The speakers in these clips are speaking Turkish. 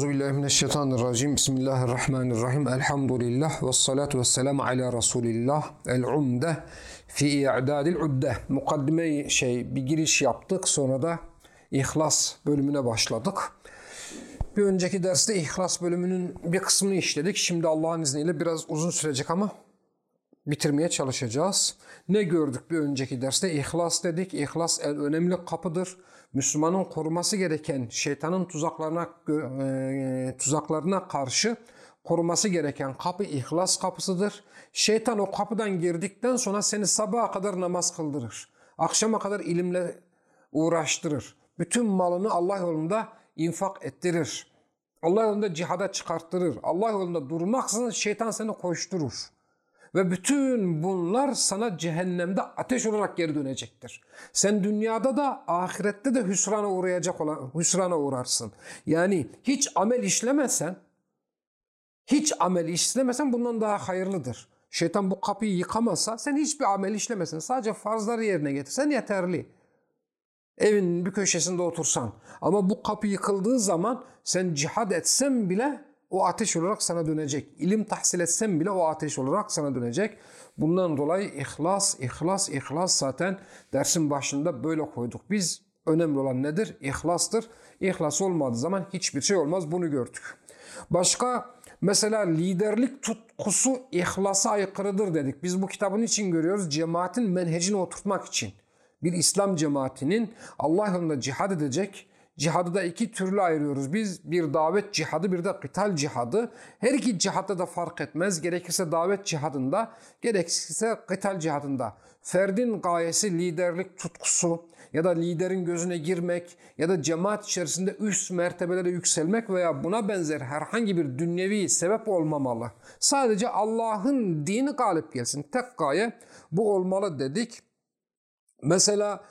Euzubillahimineşşeytanirracim. Bismillahirrahmanirrahim. Elhamdülillah ve salatu ve selamu ala Resulillah. El umde fi i'dadil udde. Mukaddime şey bir giriş yaptık. Sonra da İhlas bölümüne başladık. Bir önceki derste İhlas bölümünün bir kısmını işledik. Şimdi Allah'ın izniyle biraz uzun sürecek ama bitirmeye çalışacağız. Ne gördük bir önceki derste? İhlas dedik. İhlas en önemli kapıdır. Müslümanın koruması gereken şeytanın tuzaklarına e, tuzaklarına karşı koruması gereken kapı ihlas kapısıdır. Şeytan o kapıdan girdikten sonra seni sabaha kadar namaz kıldırır. Akşama kadar ilimle uğraştırır. Bütün malını Allah yolunda infak ettirir. Allah yolunda cihada çıkarttırır. Allah yolunda durmaksızın şeytan seni koşturur. Ve bütün bunlar sana cehennemde ateş olarak geri dönecektir. Sen dünyada da ahirette de hüsrana uğrayacak olan hüsrana uğrarsın. Yani hiç amel işlemesen hiç amel işlemesen bundan daha hayırlıdır. Şeytan bu kapıyı yıkamasa sen hiçbir amel işlemesen sadece farzları yerine getirsen yeterli. Evin bir köşesinde otursan ama bu kapı yıkıldığı zaman sen cihad etsen bile o ateş olarak sana dönecek. İlim tahsil etsen bile o ateş olarak sana dönecek. Bundan dolayı ihlas, ihlas, ihlas zaten dersin başında böyle koyduk. Biz önemli olan nedir? İhlastır. İhlas olmadığı zaman hiçbir şey olmaz. Bunu gördük. Başka mesela liderlik tutkusu ihlasa aykırıdır dedik. Biz bu kitabın için görüyoruz. Cemaatin menhecini oturtmak için. Bir İslam cemaatinin Allah yolunda cihad edecek, Cihadı da iki türlü ayırıyoruz. Biz bir davet cihadı bir de kıtal cihadı. Her iki cihatta da fark etmez. Gerekirse davet cihadında, gerekirse kıtal cihadında. Ferdin gayesi liderlik tutkusu ya da liderin gözüne girmek ya da cemaat içerisinde üst mertebelere yükselmek veya buna benzer herhangi bir dünyevi sebep olmamalı. Sadece Allah'ın dini galip gelsin. Tek gaye bu olmalı dedik. Mesela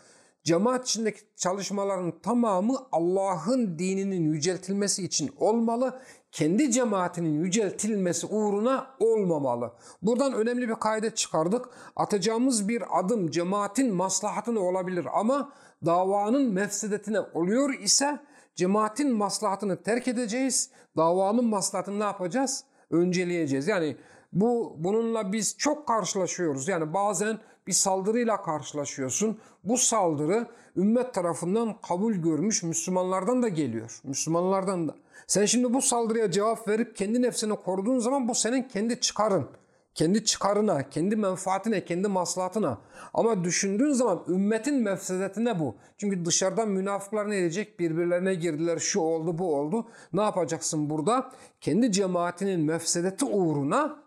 Cemaat içindeki çalışmaların tamamı Allah'ın dininin yüceltilmesi için olmalı. Kendi cemaatinin yüceltilmesi uğruna olmamalı. Buradan önemli bir kaydet çıkardık. Atacağımız bir adım cemaatin maslahatına olabilir ama davanın mefsedetine oluyor ise cemaatin maslahatını terk edeceğiz. Davanın maslahatını ne yapacağız? Önceleyeceğiz. Yani bu bununla biz çok karşılaşıyoruz. Yani bazen bir saldırıyla karşılaşıyorsun. Bu saldırı ümmet tarafından kabul görmüş Müslümanlardan da geliyor. Müslümanlardan da. Sen şimdi bu saldırıya cevap verip kendi nefsini koruduğun zaman bu senin kendi çıkarın. Kendi çıkarına, kendi menfaatine, kendi maslahatına. Ama düşündüğün zaman ümmetin mefsedetine bu. Çünkü dışarıdan münafıklar ne edecek? Birbirlerine girdiler, şu oldu, bu oldu. Ne yapacaksın burada? Kendi cemaatinin mefsedeti uğruna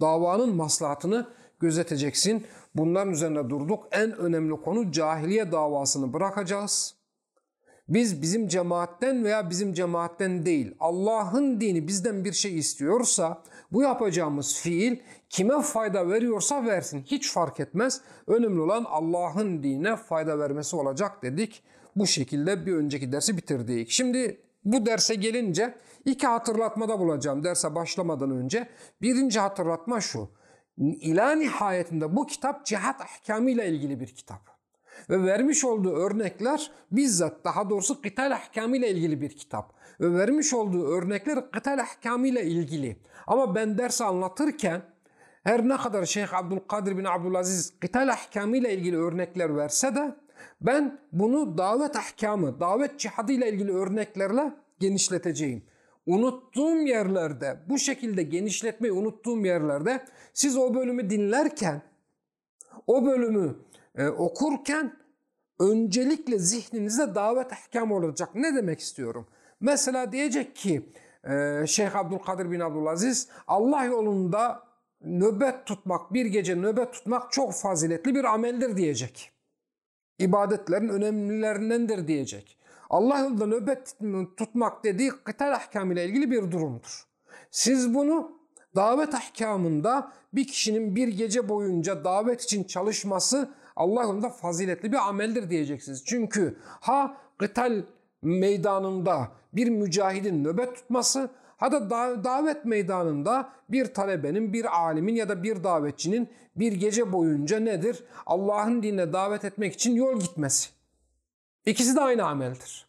davanın maslahatını gözeteceksin. Bunların üzerine durduk. En önemli konu cahiliye davasını bırakacağız. Biz bizim cemaatten veya bizim cemaatten değil Allah'ın dini bizden bir şey istiyorsa bu yapacağımız fiil kime fayda veriyorsa versin. Hiç fark etmez. Önemli olan Allah'ın dinine fayda vermesi olacak dedik. Bu şekilde bir önceki dersi bitirdik. Şimdi bu derse gelince iki hatırlatmada bulacağım derse başlamadan önce. Birinci hatırlatma şu ila nihayetinde bu kitap cihat ahkamıyla ilgili bir kitap. Ve vermiş olduğu örnekler bizzat daha doğrusu kıtal ahkamıyla ilgili bir kitap. Ve vermiş olduğu örnekler kıtal ahkamıyla ilgili. Ama ben ders anlatırken her ne kadar Şeyh Abdülkadir bin Abdülaziz kıtal ahkamıyla ilgili örnekler verse de ben bunu davet ahkamı, davet cihadıyla ilgili örneklerle genişleteceğim unuttuğum yerlerde, bu şekilde genişletmeyi unuttuğum yerlerde siz o bölümü dinlerken, o bölümü e, okurken öncelikle zihninize davet ahkam olacak. Ne demek istiyorum? Mesela diyecek ki e, Şeyh Abdülkadir bin Abdülaziz Allah yolunda nöbet tutmak, bir gece nöbet tutmak çok faziletli bir ameldir diyecek. İbadetlerin önemlilerindendir diyecek. Allah yolunda nöbet tutmak dediği kıtal ahkamıyla ilgili bir durumdur. Siz bunu davet ahkamında bir kişinin bir gece boyunca davet için çalışması Allah yolunda faziletli bir ameldir diyeceksiniz. Çünkü ha kıtal meydanında bir mücahidin nöbet tutması ha da davet meydanında bir talebenin, bir alimin ya da bir davetçinin bir gece boyunca nedir? Allah'ın dinine davet etmek için yol gitmesi. İkisi de aynı ameldir.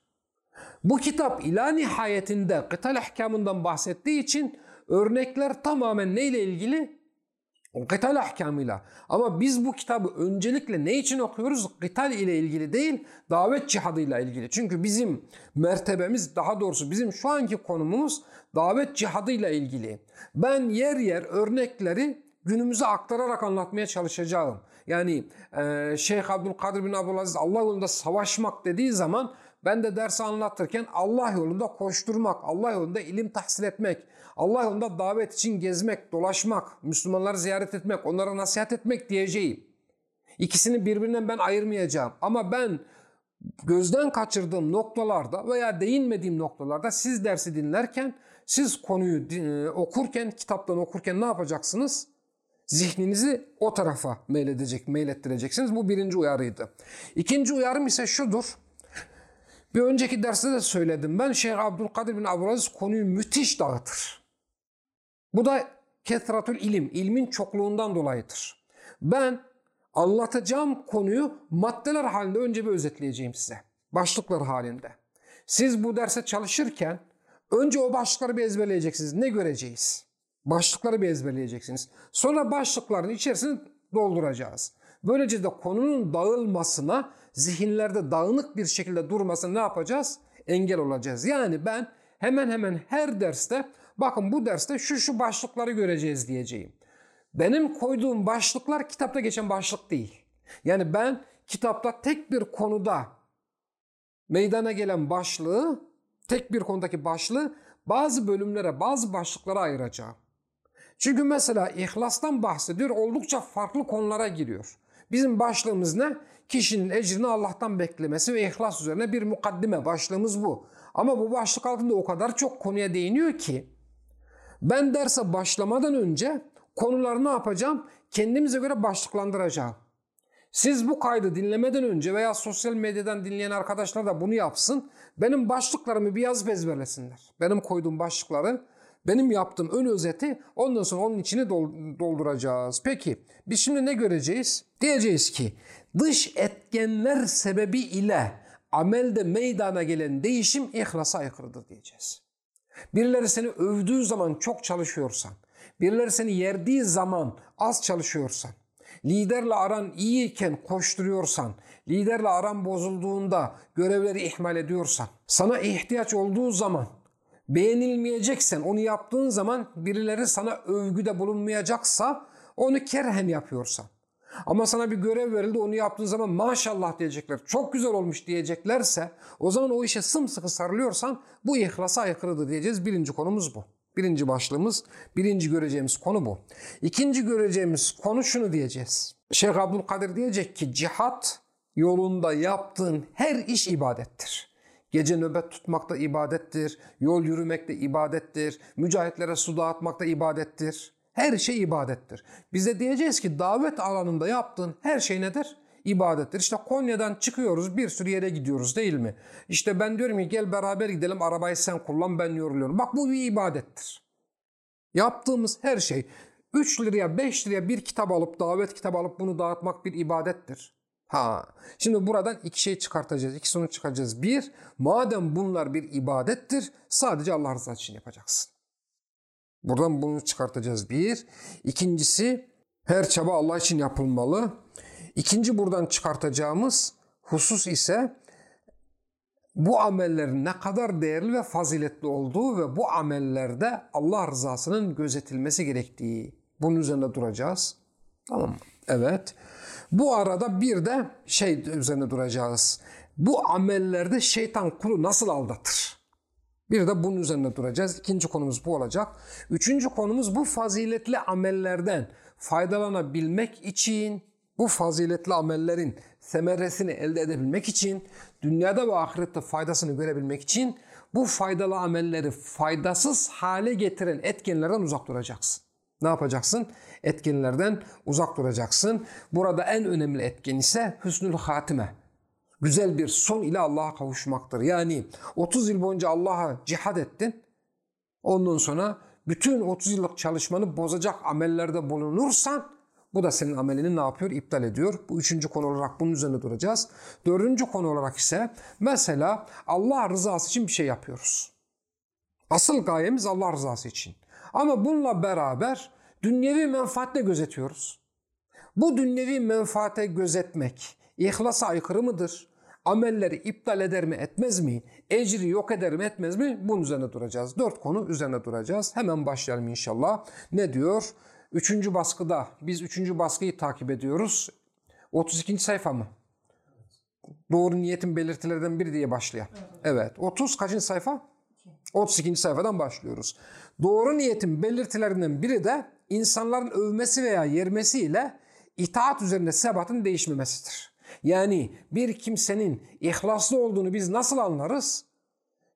Bu kitap ila nihayetinde kıtal ahkamından bahsettiği için örnekler tamamen neyle ilgili? Kıtal ahkamıyla. Ama biz bu kitabı öncelikle ne için okuyoruz? Kıtal ile ilgili değil, davet cihadıyla ilgili. Çünkü bizim mertebemiz, daha doğrusu bizim şu anki konumumuz davet cihadıyla ilgili. Ben yer yer örnekleri günümüze aktararak anlatmaya çalışacağım. Yani e, Şeyh Abdülkadir bin Abdülaziz Allah yolunda savaşmak dediği zaman ben de dersi anlatırken Allah yolunda koşturmak, Allah yolunda ilim tahsil etmek, Allah yolunda davet için gezmek, dolaşmak, Müslümanları ziyaret etmek, onlara nasihat etmek diyeceğim. İkisini birbirinden ben ayırmayacağım. Ama ben gözden kaçırdığım noktalarda veya değinmediğim noktalarda siz dersi dinlerken, siz konuyu okurken, kitaptan okurken ne yapacaksınız? Zihninizi o tarafa meyledecek, meylettireceksiniz. Bu birinci uyarıydı. İkinci uyarım ise şudur. Bir önceki derste de söyledim ben. Şeyh Abdülkadir bin Abdülaziz konuyu müthiş dağıtır. Bu da ketratül ilim, ilmin çokluğundan dolayıdır. Ben anlatacağım konuyu maddeler halinde önce bir özetleyeceğim size. Başlıklar halinde. Siz bu derse çalışırken önce o başlıkları bir ezberleyeceksiniz. Ne göreceğiz? Başlıkları bir ezberleyeceksiniz. Sonra başlıkların içerisini dolduracağız. Böylece de konunun dağılmasına, zihinlerde dağınık bir şekilde durmasına ne yapacağız? Engel olacağız. Yani ben hemen hemen her derste bakın bu derste şu şu başlıkları göreceğiz diyeceğim. Benim koyduğum başlıklar kitapta geçen başlık değil. Yani ben kitapta tek bir konuda meydana gelen başlığı, tek bir konudaki başlığı bazı bölümlere, bazı başlıklara ayıracağım. Çünkü mesela ihlastan bahsediyor, oldukça farklı konulara giriyor. Bizim başlığımız ne? Kişinin ecrini Allah'tan beklemesi ve ihlas üzerine bir mukaddime. Başlığımız bu. Ama bu başlık altında o kadar çok konuya değiniyor ki ben derse başlamadan önce konuları ne yapacağım? Kendimize göre başlıklandıracağım. Siz bu kaydı dinlemeden önce veya sosyal medyadan dinleyen arkadaşlar da bunu yapsın. Benim başlıklarımı bir yazıp ezberlesinler. Benim koyduğum başlıkları benim yaptığım ön özeti ondan sonra onun içine dolduracağız. Peki biz şimdi ne göreceğiz? Diyeceğiz ki dış etkenler sebebi ile amelde meydana gelen değişim ihlasa aykırıdır diyeceğiz. Birileri seni övdüğü zaman çok çalışıyorsan, birileri seni yerdiği zaman az çalışıyorsan, liderle aran iyiyken koşturuyorsan, liderle aran bozulduğunda görevleri ihmal ediyorsan, sana ihtiyaç olduğu zaman beğenilmeyeceksen, onu yaptığın zaman birileri sana övgüde bulunmayacaksa onu kerhen yapıyorsan. Ama sana bir görev verildi onu yaptığın zaman maşallah diyecekler. Çok güzel olmuş diyeceklerse o zaman o işe sımsıkı sarılıyorsan bu ihlasa aykırıdır diyeceğiz. Birinci konumuz bu. Birinci başlığımız, birinci göreceğimiz konu bu. İkinci göreceğimiz konu şunu diyeceğiz. Şeyh Abdülkadir diyecek ki cihat yolunda yaptığın her iş ibadettir. Gece nöbet tutmak da ibadettir. Yol yürümek de ibadettir. Mücahitlere su dağıtmak da ibadettir. Her şey ibadettir. Biz de diyeceğiz ki davet alanında yaptığın her şey nedir? İbadettir. İşte Konya'dan çıkıyoruz bir sürü yere gidiyoruz değil mi? İşte ben diyorum ki gel beraber gidelim arabayı sen kullan ben yoruluyorum. Bak bu bir ibadettir. Yaptığımız her şey 3 liraya 5 liraya bir kitap alıp davet kitabı alıp bunu dağıtmak bir ibadettir. Ha, şimdi buradan iki şey çıkartacağız, iki sonuç çıkaracağız. Bir, madem bunlar bir ibadettir, sadece Allah rızası için yapacaksın. Buradan bunu çıkartacağız bir. İkincisi, her çaba Allah için yapılmalı. İkinci buradan çıkartacağımız husus ise bu amellerin ne kadar değerli ve faziletli olduğu ve bu amellerde Allah rızasının gözetilmesi gerektiği. Bunun üzerinde duracağız. Tamam mı? Evet. Bu arada bir de şey üzerine duracağız. Bu amellerde şeytan kulu nasıl aldatır? Bir de bunun üzerine duracağız. İkinci konumuz bu olacak. Üçüncü konumuz bu faziletli amellerden faydalanabilmek için, bu faziletli amellerin semeresini elde edebilmek için, dünyada ve ahirette faydasını görebilmek için bu faydalı amelleri faydasız hale getiren etkenlerden uzak duracaksın. Ne yapacaksın? Etkenlerden uzak duracaksın. Burada en önemli etken ise hüsnül hatime. Güzel bir son ile Allah'a kavuşmaktır. Yani 30 yıl boyunca Allah'a cihad ettin. Ondan sonra bütün 30 yıllık çalışmanı bozacak amellerde bulunursan Bu da senin amelini ne yapıyor? İptal ediyor. Bu üçüncü konu olarak bunun üzerine duracağız. Dördüncü konu olarak ise mesela Allah rızası için bir şey yapıyoruz. Asıl gayemiz Allah rızası için. Ama bununla beraber dünyevi menfaatle gözetiyoruz. Bu dünyevi menfaate gözetmek ihlasa aykırı mıdır? Amelleri iptal eder mi etmez mi? Ecri yok eder mi etmez mi? Bunun üzerine duracağız. Dört konu üzerine duracağız. Hemen başlayalım inşallah. Ne diyor? Üçüncü baskıda biz üçüncü baskıyı takip ediyoruz. 32. sayfa mı? Doğru niyetin belirtilerden biri diye başlayan. Evet. 30 kaçıncı sayfa? 32. sayfadan başlıyoruz. Doğru niyetin belirtilerinden biri de insanların övmesi veya yermesiyle itaat üzerinde sebatın değişmemesidir. Yani bir kimsenin ihlaslı olduğunu biz nasıl anlarız?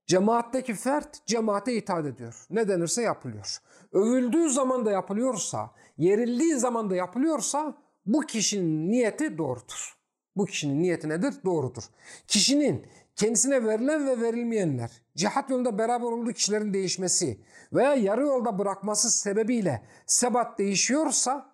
Cemaatteki fert cemaate itaat ediyor. Ne denirse yapılıyor. Övüldüğü zaman da yapılıyorsa, yerildiği zaman da yapılıyorsa bu kişinin niyeti doğrudur. Bu kişinin niyeti nedir? Doğrudur. Kişinin kendisine verilen ve verilmeyenler, cihat yolunda beraber olduğu kişilerin değişmesi veya yarı yolda bırakması sebebiyle sebat değişiyorsa,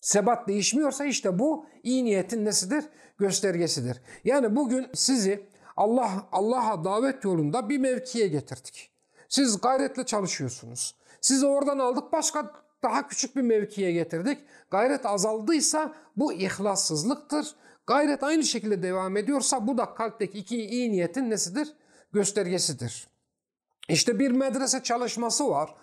sebat değişmiyorsa işte bu iyi niyetin nesidir? Göstergesidir. Yani bugün sizi Allah Allah'a davet yolunda bir mevkiye getirdik. Siz gayretle çalışıyorsunuz. Sizi oradan aldık başka daha küçük bir mevkiye getirdik. Gayret azaldıysa bu ihlassızlıktır. Gayret aynı şekilde devam ediyorsa bu da kalpteki iki iyi niyetin nesidir? Göstergesidir. İşte bir medrese çalışması var.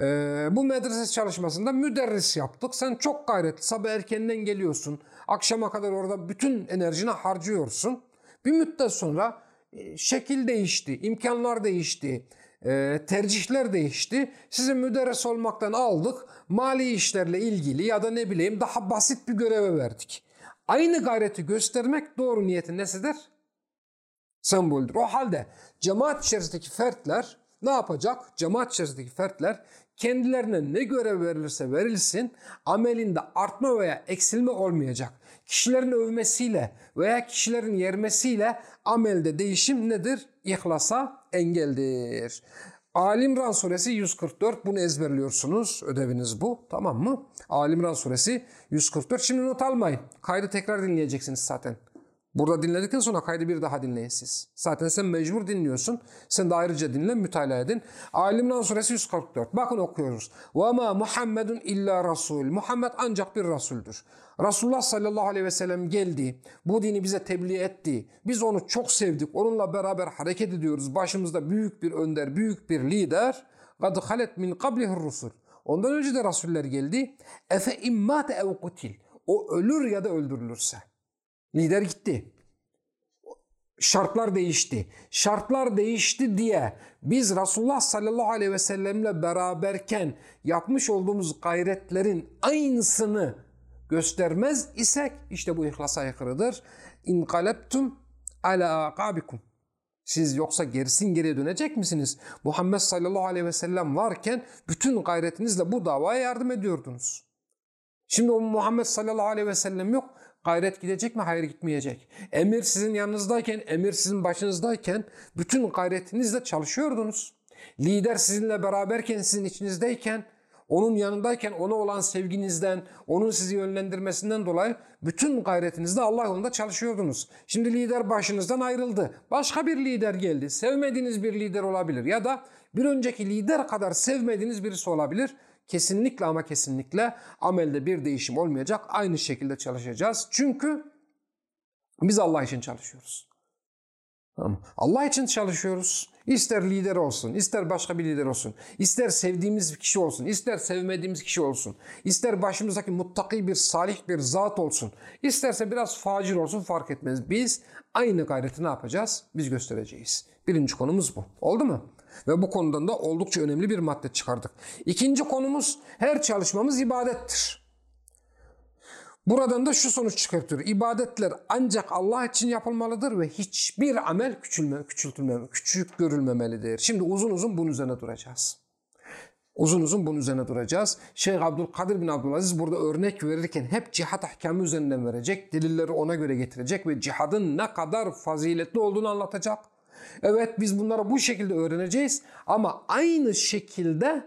Ee, bu medrese çalışmasında müderris yaptık. Sen çok gayretli sabah erkenden geliyorsun. Akşama kadar orada bütün enerjini harcıyorsun. Bir müddet sonra e, şekil değişti, imkanlar değişti, e, tercihler değişti. Sizi müderris olmaktan aldık. Mali işlerle ilgili ya da ne bileyim daha basit bir göreve verdik. Aynı gayreti göstermek doğru niyetin nesidir? Semboldür. O halde cemaat içerisindeki fertler ne yapacak? Cemaat içerisindeki fertler kendilerine ne görev verilirse verilsin amelinde artma veya eksilme olmayacak. Kişilerin övmesiyle veya kişilerin yermesiyle amelde değişim nedir? İhlasa engeldir. Alimran suresi 144 bunu ezberliyorsunuz. Ödeviniz bu. Tamam mı? Alimran suresi 144. Şimdi not almayın. Kaydı tekrar dinleyeceksiniz zaten. Burada dinledikten sonra kaydı bir daha dinleyin siz. Zaten sen mecbur dinliyorsun. Sen de ayrıca dinle, mütalaa edin. Alimran suresi 144. Bakın okuyoruz. وَمَا Muhammedun illa rasul. Muhammed ancak bir rasuldür. Resulullah sallallahu aleyhi ve sellem geldi. Bu dini bize tebliğ etti. Biz onu çok sevdik. Onunla beraber hareket ediyoruz. Başımızda büyük bir önder, büyük bir lider. قَدْ خَلَتْ مِنْ قَبْلِهِ الرُّسُلُ Ondan önce de rasuller geldi. Efe immate ev kutil. O ölür ya da öldürülürse. Lider gitti. Şartlar değişti. Şartlar değişti diye biz Resulullah sallallahu aleyhi ve sellemle beraberken yapmış olduğumuz gayretlerin aynısını göstermez isek işte bu ihlasa aykırıdır. İnqaleptum ala akabikum. Siz yoksa gerisin geriye dönecek misiniz? Muhammed sallallahu aleyhi ve sellem varken bütün gayretinizle bu davaya yardım ediyordunuz. Şimdi o Muhammed sallallahu aleyhi ve sellem yok. Gayret gidecek mi? Hayır gitmeyecek. Emir sizin yanınızdayken, emir sizin başınızdayken bütün gayretinizle çalışıyordunuz. Lider sizinle beraberken, sizin içinizdeyken, onun yanındayken ona olan sevginizden, onun sizi yönlendirmesinden dolayı bütün gayretinizle Allah yolunda çalışıyordunuz. Şimdi lider başınızdan ayrıldı. Başka bir lider geldi. Sevmediğiniz bir lider olabilir ya da bir önceki lider kadar sevmediğiniz birisi olabilir. Kesinlikle ama kesinlikle amelde bir değişim olmayacak. Aynı şekilde çalışacağız. Çünkü biz Allah için çalışıyoruz. Allah için çalışıyoruz. İster lider olsun, ister başka bir lider olsun, ister sevdiğimiz bir kişi olsun, ister sevmediğimiz kişi olsun, ister başımızdaki muttaki bir salih bir zat olsun, isterse biraz facir olsun fark etmez. Biz aynı gayreti ne yapacağız? Biz göstereceğiz. Birinci konumuz bu. Oldu mu? Ve bu konudan da oldukça önemli bir madde çıkardık. İkinci konumuz her çalışmamız ibadettir. Buradan da şu sonuç çıkartıyor. İbadetler ancak Allah için yapılmalıdır ve hiçbir amel küçülme, küçültülmeme, küçük görülmemelidir. Şimdi uzun uzun bunun üzerine duracağız. Uzun uzun bunun üzerine duracağız. Şeyh Abdülkadir bin Abdülaziz burada örnek verirken hep cihat ahkamı üzerinden verecek. Delilleri ona göre getirecek ve cihadın ne kadar faziletli olduğunu anlatacak. Evet biz bunları bu şekilde öğreneceğiz ama aynı şekilde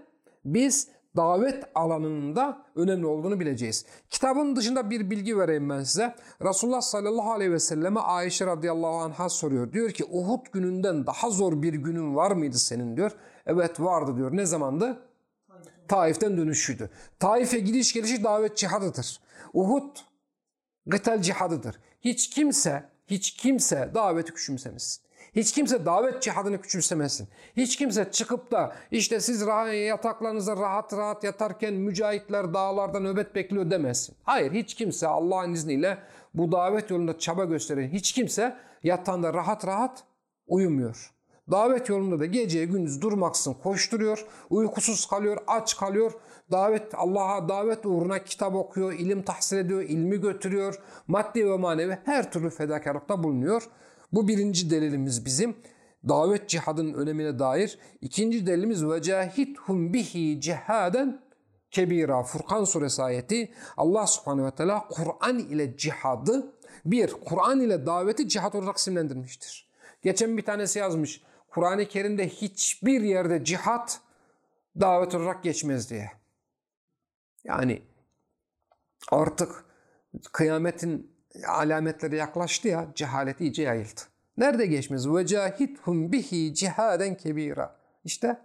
biz davet alanında önemli olduğunu bileceğiz. Kitabın dışında bir bilgi vereyim ben size. Resulullah sallallahu aleyhi ve selleme Ayşe radıyallahu anh'a soruyor. Diyor ki Uhud gününden daha zor bir günün var mıydı senin diyor. Evet vardı diyor. Ne zamandı? Taif'ten dönüşüydü. Taif'e gidiş gelişi davet cihadıdır. Uhud gıtal cihadıdır. Hiç kimse, hiç kimse daveti küçümsemesin. Hiç kimse davet cihadını küçümsemesin. Hiç kimse çıkıp da işte siz yataklarınızda rahat rahat yatarken mücahitler dağlarda nöbet bekliyor demesin. Hayır hiç kimse Allah'ın izniyle bu davet yolunda çaba gösteren hiç kimse yatağında rahat rahat uyumuyor. Davet yolunda da gece gündüz durmaksın koşturuyor, uykusuz kalıyor, aç kalıyor. Davet Allah'a davet uğruna kitap okuyor, ilim tahsil ediyor, ilmi götürüyor. Maddi ve manevi her türlü fedakarlıkta bulunuyor. Bu birinci delilimiz bizim. Davet cihadının önemine dair. İkinci delilimiz ve cahithum bihi cihaden kebira. Furkan suresi ayeti Allah subhanehu ve teala Kur'an ile cihadı bir, Kur'an ile daveti cihat olarak isimlendirmiştir. Geçen bir tanesi yazmış. Kur'an-ı Kerim'de hiçbir yerde cihat davet olarak geçmez diye. Yani artık kıyametin alametleri yaklaştı ya cehalet iyice yayıldı. Nerede geçmez? Cahithum bihi cihaden kebira. İşte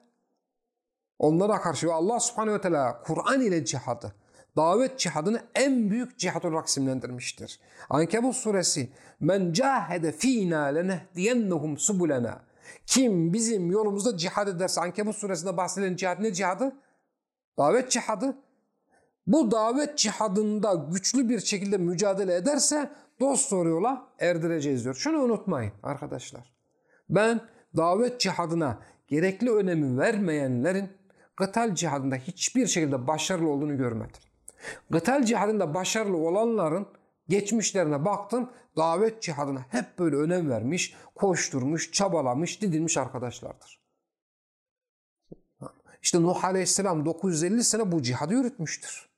onlara karşı Allah subhanehu ve teala Kur'an ile cihadı, davet cihadını en büyük cihat olarak isimlendirmiştir. Ankebut suresi Men cahede fînâ lenehdiyennehum subulena kim bizim yolumuzda cihad ederse Ankebut suresinde bahsedilen cihad ne cihadı? Davet cihadı. Bu davet cihadında güçlü bir şekilde mücadele ederse dost doğru yola erdireceğiz diyor. Şunu unutmayın arkadaşlar. Ben davet cihadına gerekli önemi vermeyenlerin gıtal cihadında hiçbir şekilde başarılı olduğunu görmedim. Gıtal cihadında başarılı olanların geçmişlerine baktım. Davet cihadına hep böyle önem vermiş, koşturmuş, çabalamış, didilmiş arkadaşlardır. İşte Nuh Aleyhisselam 950 sene bu cihadı yürütmüştür.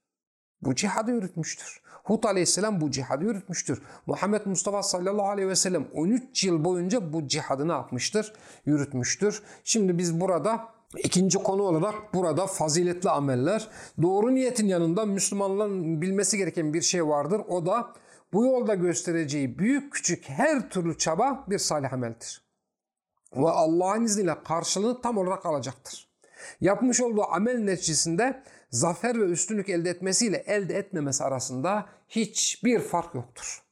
Bu cihadı yürütmüştür. Hud aleyhisselam bu cihadı yürütmüştür. Muhammed Mustafa sallallahu aleyhi ve sellem 13 yıl boyunca bu cihadı ne yapmıştır? Yürütmüştür. Şimdi biz burada ikinci konu olarak burada faziletli ameller. Doğru niyetin yanında Müslümanların bilmesi gereken bir şey vardır. O da bu yolda göstereceği büyük küçük her türlü çaba bir salih ameldir. Ve Allah'ın izniyle karşılığını tam olarak alacaktır. Yapmış olduğu amel neticesinde zafer ve üstünlük elde etmesiyle elde etmemesi arasında hiçbir fark yoktur.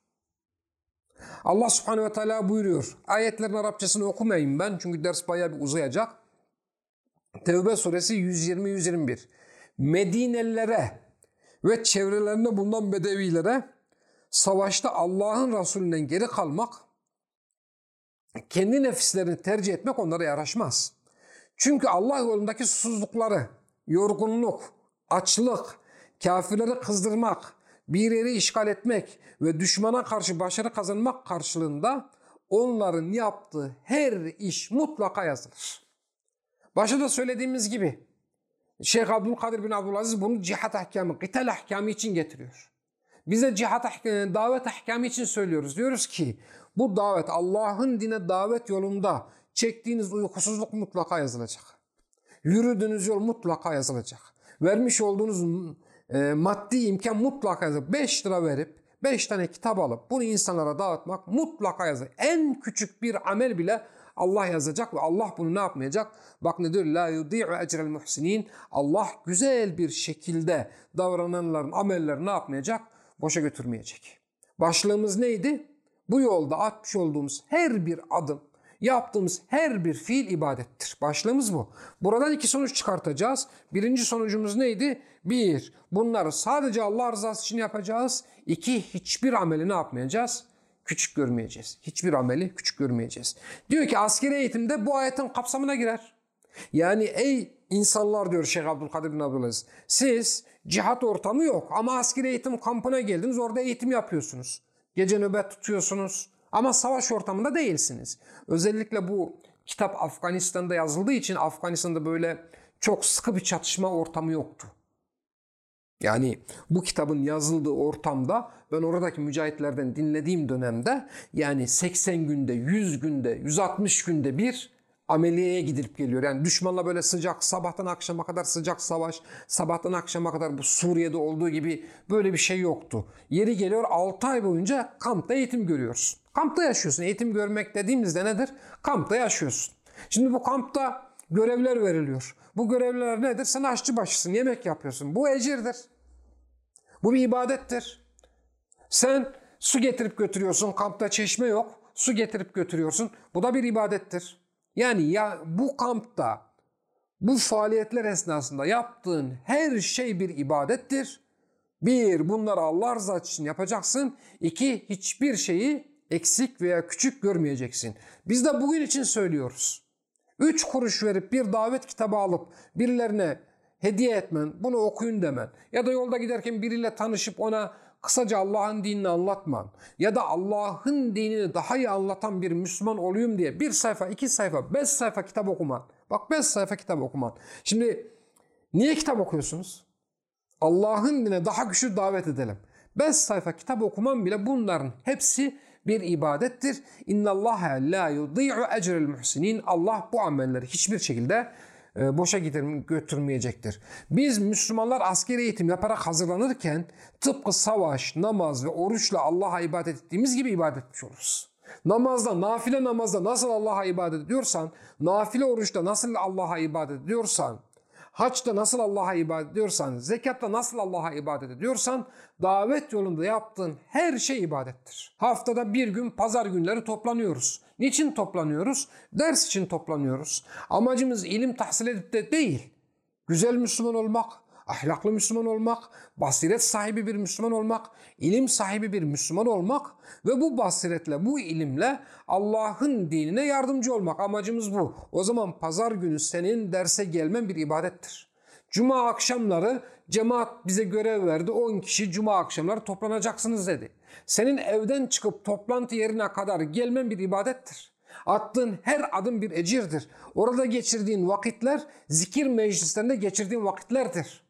Allah subhanehu ve teala buyuruyor. Ayetlerin Arapçasını okumayayım ben çünkü ders bayağı bir uzayacak. Tevbe suresi 120-121. Medinelilere ve çevrelerinde bulunan bedevilere savaşta Allah'ın Resulünden geri kalmak, kendi nefislerini tercih etmek onlara yaraşmaz. Çünkü Allah yolundaki susuzlukları, yorgunluk, açlık, kafirleri kızdırmak, bir yeri işgal etmek ve düşmana karşı başarı kazanmak karşılığında onların yaptığı her iş mutlaka yazılır. Başta söylediğimiz gibi Şeyh Abdülkadir bin Abdülaziz bunu cihat ahkamı, qital ahkamı için getiriyor. Bize cihat ahkamı, davet ahkamı için söylüyoruz. Diyoruz ki bu davet Allah'ın dine davet yolunda çektiğiniz uykusuzluk mutlaka yazılacak. Yürüdüğünüz yol mutlaka yazılacak vermiş olduğunuz e, maddi imkan mutlaka yazıp 5 lira verip 5 tane kitap alıp bunu insanlara dağıtmak mutlaka yazar. En küçük bir amel bile Allah yazacak ve Allah bunu ne yapmayacak? Bak ne diyor? La yudi'u ecrel muhsinin. Allah güzel bir şekilde davrananların amelleri ne yapmayacak? Boşa götürmeyecek. Başlığımız neydi? Bu yolda atmış olduğumuz her bir adım, Yaptığımız her bir fiil ibadettir. Başlığımız bu. Buradan iki sonuç çıkartacağız. Birinci sonucumuz neydi? Bir, bunları sadece Allah rızası için yapacağız. İki, hiçbir ameli ne yapmayacağız? Küçük görmeyeceğiz. Hiçbir ameli küçük görmeyeceğiz. Diyor ki askeri eğitimde bu ayetin kapsamına girer. Yani ey insanlar diyor Şeyh Abdülkadir bin Abdülaziz. Siz cihat ortamı yok ama askeri eğitim kampına geldiniz orada eğitim yapıyorsunuz. Gece nöbet tutuyorsunuz. Ama savaş ortamında değilsiniz. Özellikle bu kitap Afganistan'da yazıldığı için Afganistan'da böyle çok sıkı bir çatışma ortamı yoktu. Yani bu kitabın yazıldığı ortamda ben oradaki mücahitlerden dinlediğim dönemde yani 80 günde, 100 günde, 160 günde bir ameliyeye gidilip geliyor. Yani düşmanla böyle sıcak, sabahtan akşama kadar sıcak savaş, sabahtan akşama kadar bu Suriye'de olduğu gibi böyle bir şey yoktu. Yeri geliyor 6 ay boyunca kampta eğitim görüyorsun. Kampta yaşıyorsun. Eğitim görmek dediğimizde nedir? Kampta yaşıyorsun. Şimdi bu kampta görevler veriliyor. Bu görevler nedir? Sen aşçı başısın, yemek yapıyorsun. Bu ecirdir. Bu bir ibadettir. Sen su getirip götürüyorsun. Kampta çeşme yok. Su getirip götürüyorsun. Bu da bir ibadettir. Yani ya bu kampta bu faaliyetler esnasında yaptığın her şey bir ibadettir. Bir, bunları Allah rızası için yapacaksın. İki, hiçbir şeyi eksik veya küçük görmeyeceksin. Biz de bugün için söylüyoruz. Üç kuruş verip bir davet kitabı alıp birilerine hediye etmen, bunu okuyun demen ya da yolda giderken biriyle tanışıp ona kısaca Allah'ın dinini anlatman ya da Allah'ın dinini daha iyi anlatan bir Müslüman olayım diye bir sayfa, iki sayfa, beş sayfa kitap okuman. Bak beş sayfa kitap okuman. Şimdi niye kitap okuyorsunuz? Allah'ın dine daha güçlü davet edelim. Beş sayfa kitap okuman bile bunların hepsi bir ibadettir. İnna Allah la yudi'u ecrel muhsinin. Allah bu amelleri hiçbir şekilde e, boşa götürmeyecektir. Biz Müslümanlar askeri eğitim yaparak hazırlanırken tıpkı savaş, namaz ve oruçla Allah'a ibadet ettiğimiz gibi ibadet etmiş oluruz. Namazda, nafile namazda nasıl Allah'a ibadet ediyorsan, nafile oruçta nasıl Allah'a ibadet ediyorsan, Haçta nasıl Allah'a ibadet ediyorsan, zekatta nasıl Allah'a ibadet ediyorsan, davet yolunda yaptığın her şey ibadettir. Haftada bir gün pazar günleri toplanıyoruz. Niçin toplanıyoruz? Ders için toplanıyoruz. Amacımız ilim tahsil edip de değil. Güzel Müslüman olmak, ahlaklı Müslüman olmak, basiret sahibi bir Müslüman olmak, ilim sahibi bir Müslüman olmak ve bu basiretle, bu ilimle Allah'ın dinine yardımcı olmak. Amacımız bu. O zaman pazar günü senin derse gelmen bir ibadettir. Cuma akşamları cemaat bize görev verdi. 10 kişi cuma akşamları toplanacaksınız dedi. Senin evden çıkıp toplantı yerine kadar gelmen bir ibadettir. Attığın her adım bir ecirdir. Orada geçirdiğin vakitler zikir meclislerinde geçirdiğin vakitlerdir.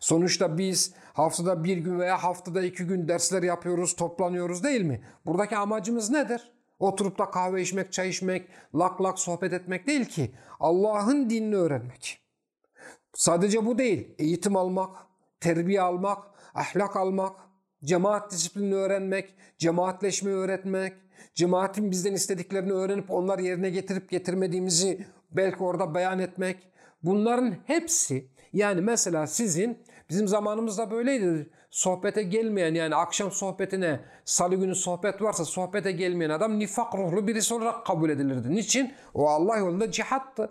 Sonuçta biz haftada bir gün veya haftada iki gün dersler yapıyoruz, toplanıyoruz değil mi? Buradaki amacımız nedir? Oturup da kahve içmek, çay içmek, lak lak sohbet etmek değil ki. Allah'ın dinini öğrenmek. Sadece bu değil. Eğitim almak, terbiye almak, ahlak almak, cemaat disiplini öğrenmek, cemaatleşmeyi öğretmek, cemaatin bizden istediklerini öğrenip onlar yerine getirip getirmediğimizi belki orada beyan etmek. Bunların hepsi yani mesela sizin bizim zamanımızda böyleydi. Sohbete gelmeyen yani akşam sohbetine salı günü sohbet varsa sohbete gelmeyen adam nifak ruhlu birisi olarak kabul edilirdi. Niçin? O Allah yolunda cihattı.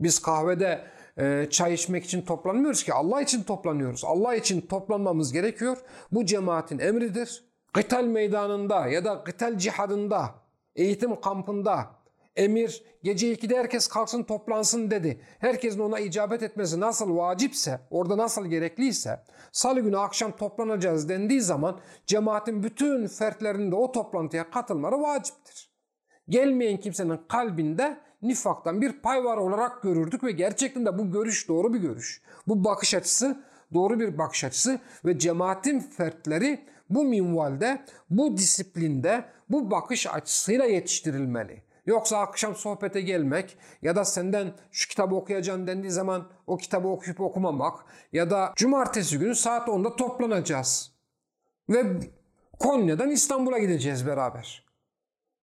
Biz kahvede e, çay içmek için toplanmıyoruz ki Allah için toplanıyoruz. Allah için toplanmamız gerekiyor. Bu cemaatin emridir. Kıtal meydanında ya da kıtal cihadında, eğitim kampında emir gece 2'de herkes kalksın toplansın dedi. Herkesin ona icabet etmesi nasıl vacipse, orada nasıl gerekliyse salı günü akşam toplanacağız dendiği zaman cemaatin bütün fertlerinin de o toplantıya katılmaları vaciptir. Gelmeyen kimsenin kalbinde nifaktan bir pay var olarak görürdük ve gerçekten de bu görüş doğru bir görüş. Bu bakış açısı doğru bir bakış açısı ve cemaatin fertleri bu minvalde, bu disiplinde, bu bakış açısıyla yetiştirilmeli. Yoksa akşam sohbete gelmek ya da senden şu kitabı okuyacaksın dendiği zaman o kitabı okuyup okumamak ya da cumartesi günü saat 10'da toplanacağız. Ve Konya'dan İstanbul'a gideceğiz beraber.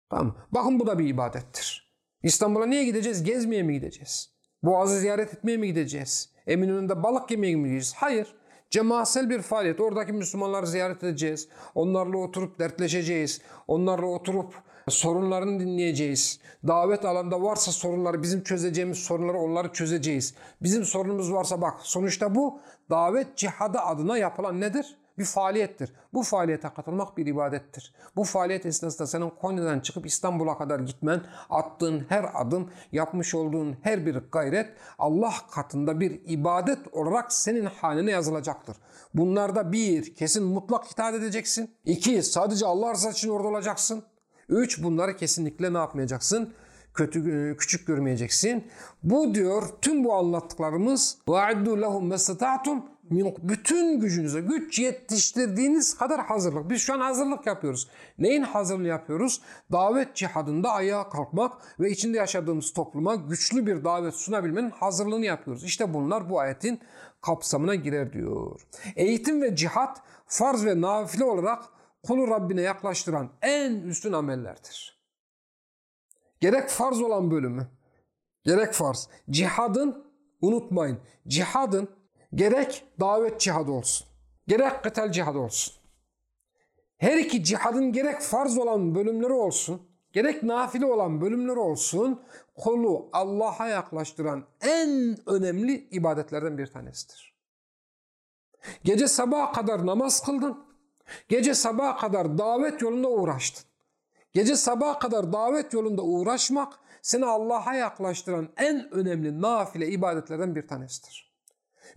Tamam Bakın bu da bir ibadettir. İstanbul'a niye gideceğiz? Gezmeye mi gideceğiz? Boğazı ziyaret etmeye mi gideceğiz? Eminönü'nde balık yemeye mi gideceğiz? Hayır. Cemaatsel bir faaliyet. Oradaki Müslümanları ziyaret edeceğiz. Onlarla oturup dertleşeceğiz. Onlarla oturup sorunlarını dinleyeceğiz. Davet alanda varsa sorunları bizim çözeceğimiz sorunları onları çözeceğiz. Bizim sorunumuz varsa bak sonuçta bu davet cihadı adına yapılan nedir? bir faaliyettir. Bu faaliyete katılmak bir ibadettir. Bu faaliyet esnasında senin Konya'dan çıkıp İstanbul'a kadar gitmen, attığın her adım, yapmış olduğun her bir gayret Allah katında bir ibadet olarak senin haline yazılacaktır. Bunlarda bir, kesin mutlak itaat edeceksin. İki, sadece Allah rızası için orada olacaksın. Üç, bunları kesinlikle ne yapmayacaksın? kötü küçük görmeyeceksin. Bu diyor tüm bu anlattıklarımız وَاَعْدُوا لَهُمْ مَسْتَطَعْتُمْ Min- Bütün gücünüze, güç yetiştirdiğiniz kadar hazırlık. Biz şu an hazırlık yapıyoruz. Neyin hazırlığı yapıyoruz? Davet cihadında ayağa kalkmak ve içinde yaşadığımız topluma güçlü bir davet sunabilmenin hazırlığını yapıyoruz. İşte bunlar bu ayetin kapsamına girer diyor. Eğitim ve cihat farz ve nafile olarak kulu Rabbine yaklaştıran en üstün amellerdir. Gerek farz olan bölümü, gerek farz. Cihadın, unutmayın, cihadın gerek davet cihadı olsun, gerek kıtal cihadı olsun. Her iki cihadın gerek farz olan bölümleri olsun, gerek nafile olan bölümleri olsun, kolu Allah'a yaklaştıran en önemli ibadetlerden bir tanesidir. Gece sabaha kadar namaz kıldın, gece sabaha kadar davet yolunda uğraştın. Gece sabaha kadar davet yolunda uğraşmak seni Allah'a yaklaştıran en önemli nafile ibadetlerden bir tanesidir.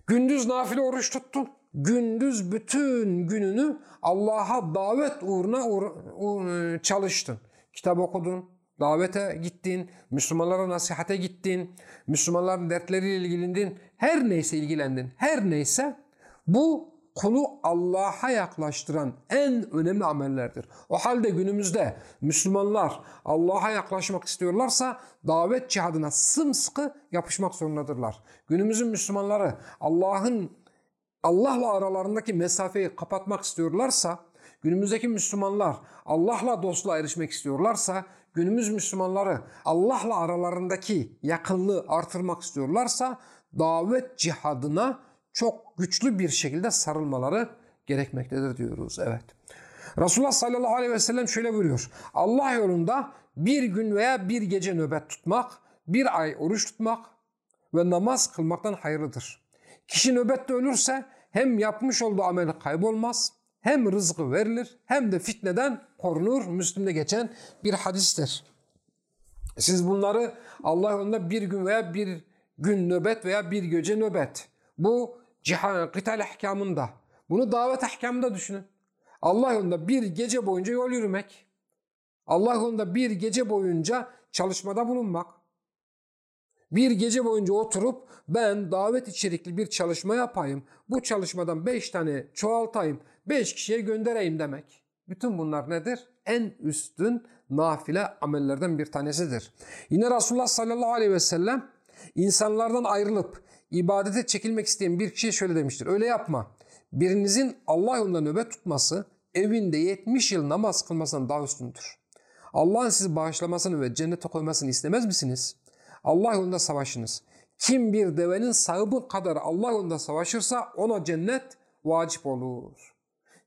Gündüz nafile oruç tuttun. Gündüz bütün gününü Allah'a davet uğruna uğra- u- çalıştın. Kitap okudun, davete gittin, Müslümanlara nasihate gittin, Müslümanların dertleriyle ilgilendin. Her neyse ilgilendin. Her neyse bu kulu Allah'a yaklaştıran en önemli amellerdir. O halde günümüzde Müslümanlar Allah'a yaklaşmak istiyorlarsa davet cihadına sımsıkı yapışmak zorundadırlar. Günümüzün Müslümanları Allah'ın Allah'la aralarındaki mesafeyi kapatmak istiyorlarsa, günümüzdeki Müslümanlar Allah'la dostluğa erişmek istiyorlarsa, günümüz Müslümanları Allah'la aralarındaki yakınlığı artırmak istiyorlarsa, davet cihadına çok güçlü bir şekilde sarılmaları gerekmektedir diyoruz. Evet. Resulullah sallallahu aleyhi ve sellem şöyle buyuruyor. Allah yolunda bir gün veya bir gece nöbet tutmak, bir ay oruç tutmak ve namaz kılmaktan hayırlıdır. Kişi nöbette ölürse hem yapmış olduğu ameli kaybolmaz, hem rızkı verilir, hem de fitneden korunur. Müslim'de geçen bir hadistir. Siz bunları Allah yolunda bir gün veya bir gün nöbet veya bir gece nöbet. Bu cihan, kıtal ahkamında. Bunu davet ahkamında düşünün. Allah yolunda bir gece boyunca yol yürümek. Allah yolunda bir gece boyunca çalışmada bulunmak. Bir gece boyunca oturup ben davet içerikli bir çalışma yapayım. Bu çalışmadan beş tane çoğaltayım. Beş kişiye göndereyim demek. Bütün bunlar nedir? En üstün nafile amellerden bir tanesidir. Yine Resulullah sallallahu aleyhi ve sellem insanlardan ayrılıp ibadete çekilmek isteyen bir kişiye şöyle demiştir. Öyle yapma. Birinizin Allah yolunda nöbet tutması evinde 70 yıl namaz kılmasından daha üstündür. Allah'ın sizi bağışlamasını ve cennete koymasını istemez misiniz? Allah yolunda savaşınız. Kim bir devenin sahibi kadar Allah yolunda savaşırsa ona cennet vacip olur.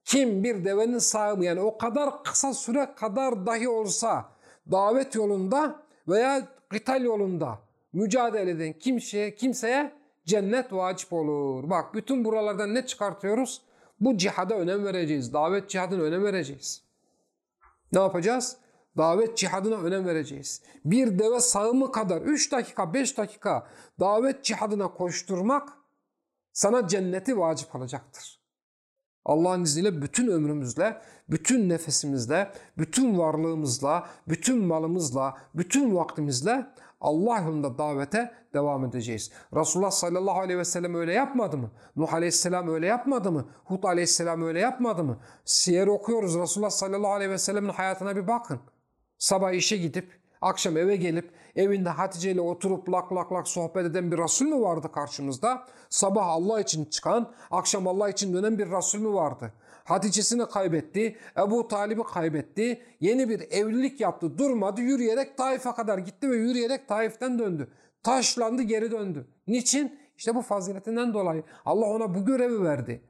Kim bir devenin sahibi yani o kadar kısa süre kadar dahi olsa davet yolunda veya kıtal yolunda mücadele eden kimseye, kimseye cennet vacip olur. Bak bütün buralardan ne çıkartıyoruz? Bu cihada önem vereceğiz. Davet cihadına önem vereceğiz. Ne yapacağız? Davet cihadına önem vereceğiz. Bir deve sağımı kadar 3 dakika 5 dakika davet cihadına koşturmak sana cenneti vacip olacaktır. Allah'ın izniyle bütün ömrümüzle, bütün nefesimizle, bütün varlığımızla, bütün malımızla, bütün vaktimizle Allah yolunda davete devam edeceğiz. Resulullah sallallahu aleyhi ve sellem öyle yapmadı mı? Nuh aleyhisselam öyle yapmadı mı? Hud aleyhisselam öyle yapmadı mı? Siyer okuyoruz. Resulullah sallallahu aleyhi ve sellemin hayatına bir bakın. Sabah işe gidip akşam eve gelip evinde Hatice ile oturup lak lak lak sohbet eden bir Resul mü vardı karşımızda? Sabah Allah için çıkan, akşam Allah için dönen bir Resul mü vardı? Hatice'sini kaybetti, Ebu Talib'i kaybetti, yeni bir evlilik yaptı, durmadı, yürüyerek Taif'e kadar gitti ve yürüyerek Taif'ten döndü. Taşlandı, geri döndü. Niçin? İşte bu faziletinden dolayı. Allah ona bu görevi verdi.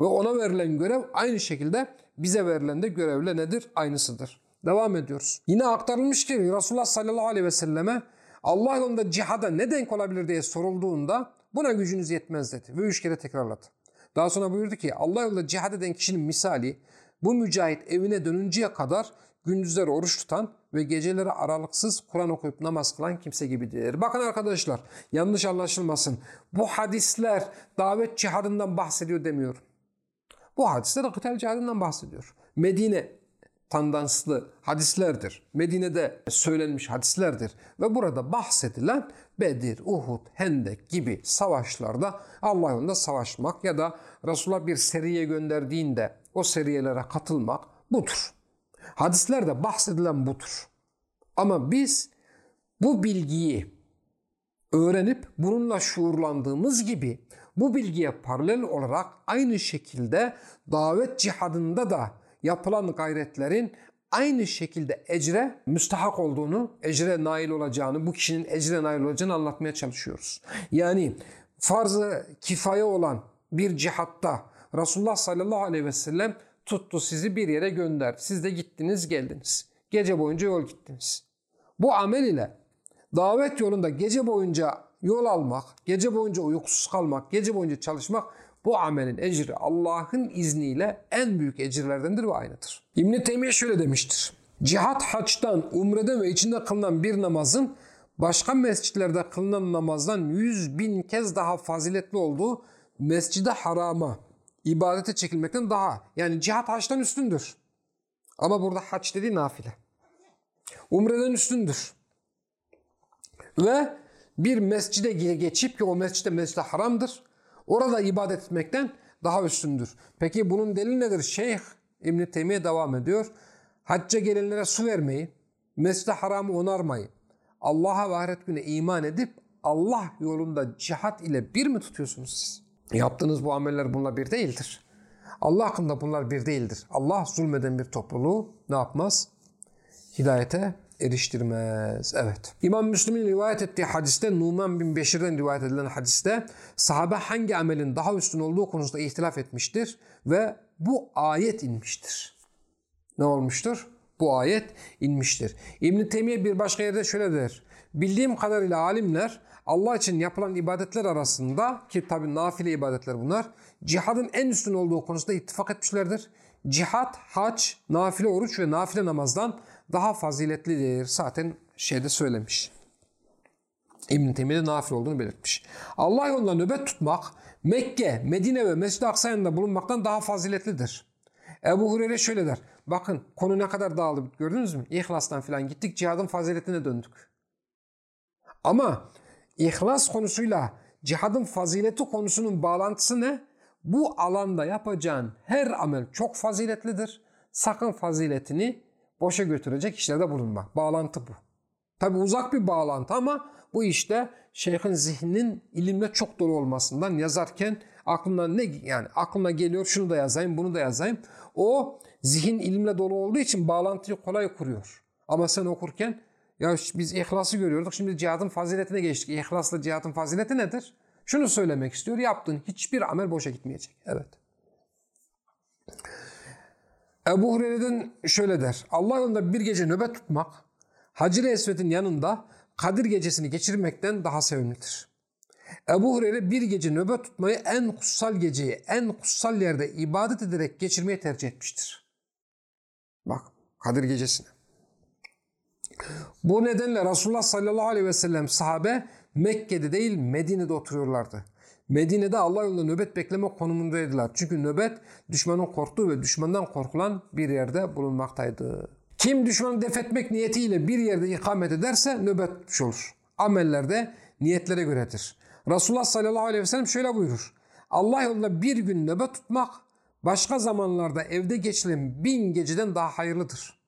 Ve ona verilen görev aynı şekilde bize verilen de görevle nedir? Aynısıdır. Devam ediyoruz. Yine aktarılmış ki Resulullah sallallahu aleyhi ve selleme Allah yolunda cihada ne denk olabilir diye sorulduğunda buna gücünüz yetmez dedi. Ve üç kere tekrarladı. Daha sonra buyurdu ki Allah yolunda cihad eden kişinin misali bu mücahit evine dönünceye kadar gündüzleri oruç tutan ve geceleri aralıksız Kur'an okuyup namaz kılan kimse gibidir. Bakın arkadaşlar yanlış anlaşılmasın. Bu hadisler davet cihadından bahsediyor demiyorum. Bu hadisler kıtal cihadından bahsediyor. Medine tandanslı hadislerdir. Medine'de söylenmiş hadislerdir. Ve burada bahsedilen Bedir, Uhud, Hendek gibi savaşlarda Allah yolunda savaşmak ya da Resulullah bir seriye gönderdiğinde o seriyelere katılmak budur. Hadislerde bahsedilen budur. Ama biz bu bilgiyi öğrenip bununla şuurlandığımız gibi bu bilgiye paralel olarak aynı şekilde davet cihadında da yapılan gayretlerin aynı şekilde ecre müstahak olduğunu, ecre nail olacağını, bu kişinin ecre nail olacağını anlatmaya çalışıyoruz. Yani farz-ı kifaye olan bir cihatta Resulullah sallallahu aleyhi ve sellem tuttu sizi bir yere gönderdi. Siz de gittiniz geldiniz. Gece boyunca yol gittiniz. Bu amel ile davet yolunda gece boyunca yol almak, gece boyunca uykusuz kalmak, gece boyunca çalışmak bu amelin ecri Allah'ın izniyle en büyük ecirlerdendir ve aynıdır. İbn-i Teymiye şöyle demiştir. Cihat haçtan, umreden ve içinde kılınan bir namazın başka mescitlerde kılınan namazdan yüz bin kez daha faziletli olduğu mescide harama, ibadete çekilmekten daha. Yani cihat haçtan üstündür. Ama burada haç dediği nafile. Umreden üstündür. Ve bir mescide geçip ki o mescide mescide haramdır. Orada ibadet etmekten daha üstündür. Peki bunun delili nedir? Şeyh İbn Teymiye devam ediyor. Hacca gelenlere su vermeyi, mescid haramı onarmayı, Allah'a ve ahiret güne iman edip Allah yolunda cihat ile bir mi tutuyorsunuz siz? Yaptığınız bu ameller bununla bir değildir. Allah hakkında bunlar bir değildir. Allah zulmeden bir topluluğu ne yapmaz? Hidayete eriştirmez. Evet. İmam Müslim'in rivayet ettiği hadiste Numan bin Beşir'den rivayet edilen hadiste sahabe hangi amelin daha üstün olduğu konusunda ihtilaf etmiştir ve bu ayet inmiştir. Ne olmuştur? Bu ayet inmiştir. İbn Teymiye bir başka yerde şöyle der. Bildiğim kadarıyla alimler Allah için yapılan ibadetler arasında ki tabi nafile ibadetler bunlar cihadın en üstün olduğu konusunda ittifak etmişlerdir. Cihat, hac, nafile oruç ve nafile namazdan daha faziletlidir. Zaten şeyde söylemiş. İbn-i Teymiye'de nafile olduğunu belirtmiş. Allah yolunda nöbet tutmak Mekke, Medine ve Mescid-i Aksa'yında bulunmaktan daha faziletlidir. Ebu Hureyre şöyle der. Bakın konu ne kadar dağıldı gördünüz mü? İhlastan filan gittik cihadın faziletine döndük. Ama ihlas konusuyla cihadın fazileti konusunun bağlantısı ne? Bu alanda yapacağın her amel çok faziletlidir. Sakın faziletini boşa götürecek işlerde bulunma. Bağlantı bu. Tabi uzak bir bağlantı ama bu işte şeyhin zihninin ilimle çok dolu olmasından yazarken aklına ne yani aklına geliyor şunu da yazayım bunu da yazayım. O zihin ilimle dolu olduğu için bağlantıyı kolay kuruyor. Ama sen okurken ya biz ihlası görüyorduk şimdi cihadın faziletine geçtik. İhlasla cihadın fazileti nedir? Şunu söylemek istiyor. Yaptığın hiçbir amel boşa gitmeyecek. Evet. Ebu Hureyre'den şöyle der. Allah yolunda bir gece nöbet tutmak, Hacir-i Esved'in yanında Kadir gecesini geçirmekten daha sevimlidir. Ebu Hureyre bir gece nöbet tutmayı en kutsal geceyi, en kutsal yerde ibadet ederek geçirmeyi tercih etmiştir. Bak Kadir gecesini. Bu nedenle Resulullah sallallahu aleyhi ve sellem sahabe Mekke'de değil Medine'de oturuyorlardı. Medine'de Allah yolunda nöbet bekleme konumundaydılar. Çünkü nöbet düşmanın korktuğu ve düşmandan korkulan bir yerde bulunmaktaydı. Kim düşmanı def etmek niyetiyle bir yerde ikamet ederse nöbet tutmuş olur. Amellerde niyetlere göredir. Resulullah sallallahu aleyhi ve sellem şöyle buyurur. Allah yolunda bir gün nöbet tutmak başka zamanlarda evde geçilen bin geceden daha hayırlıdır.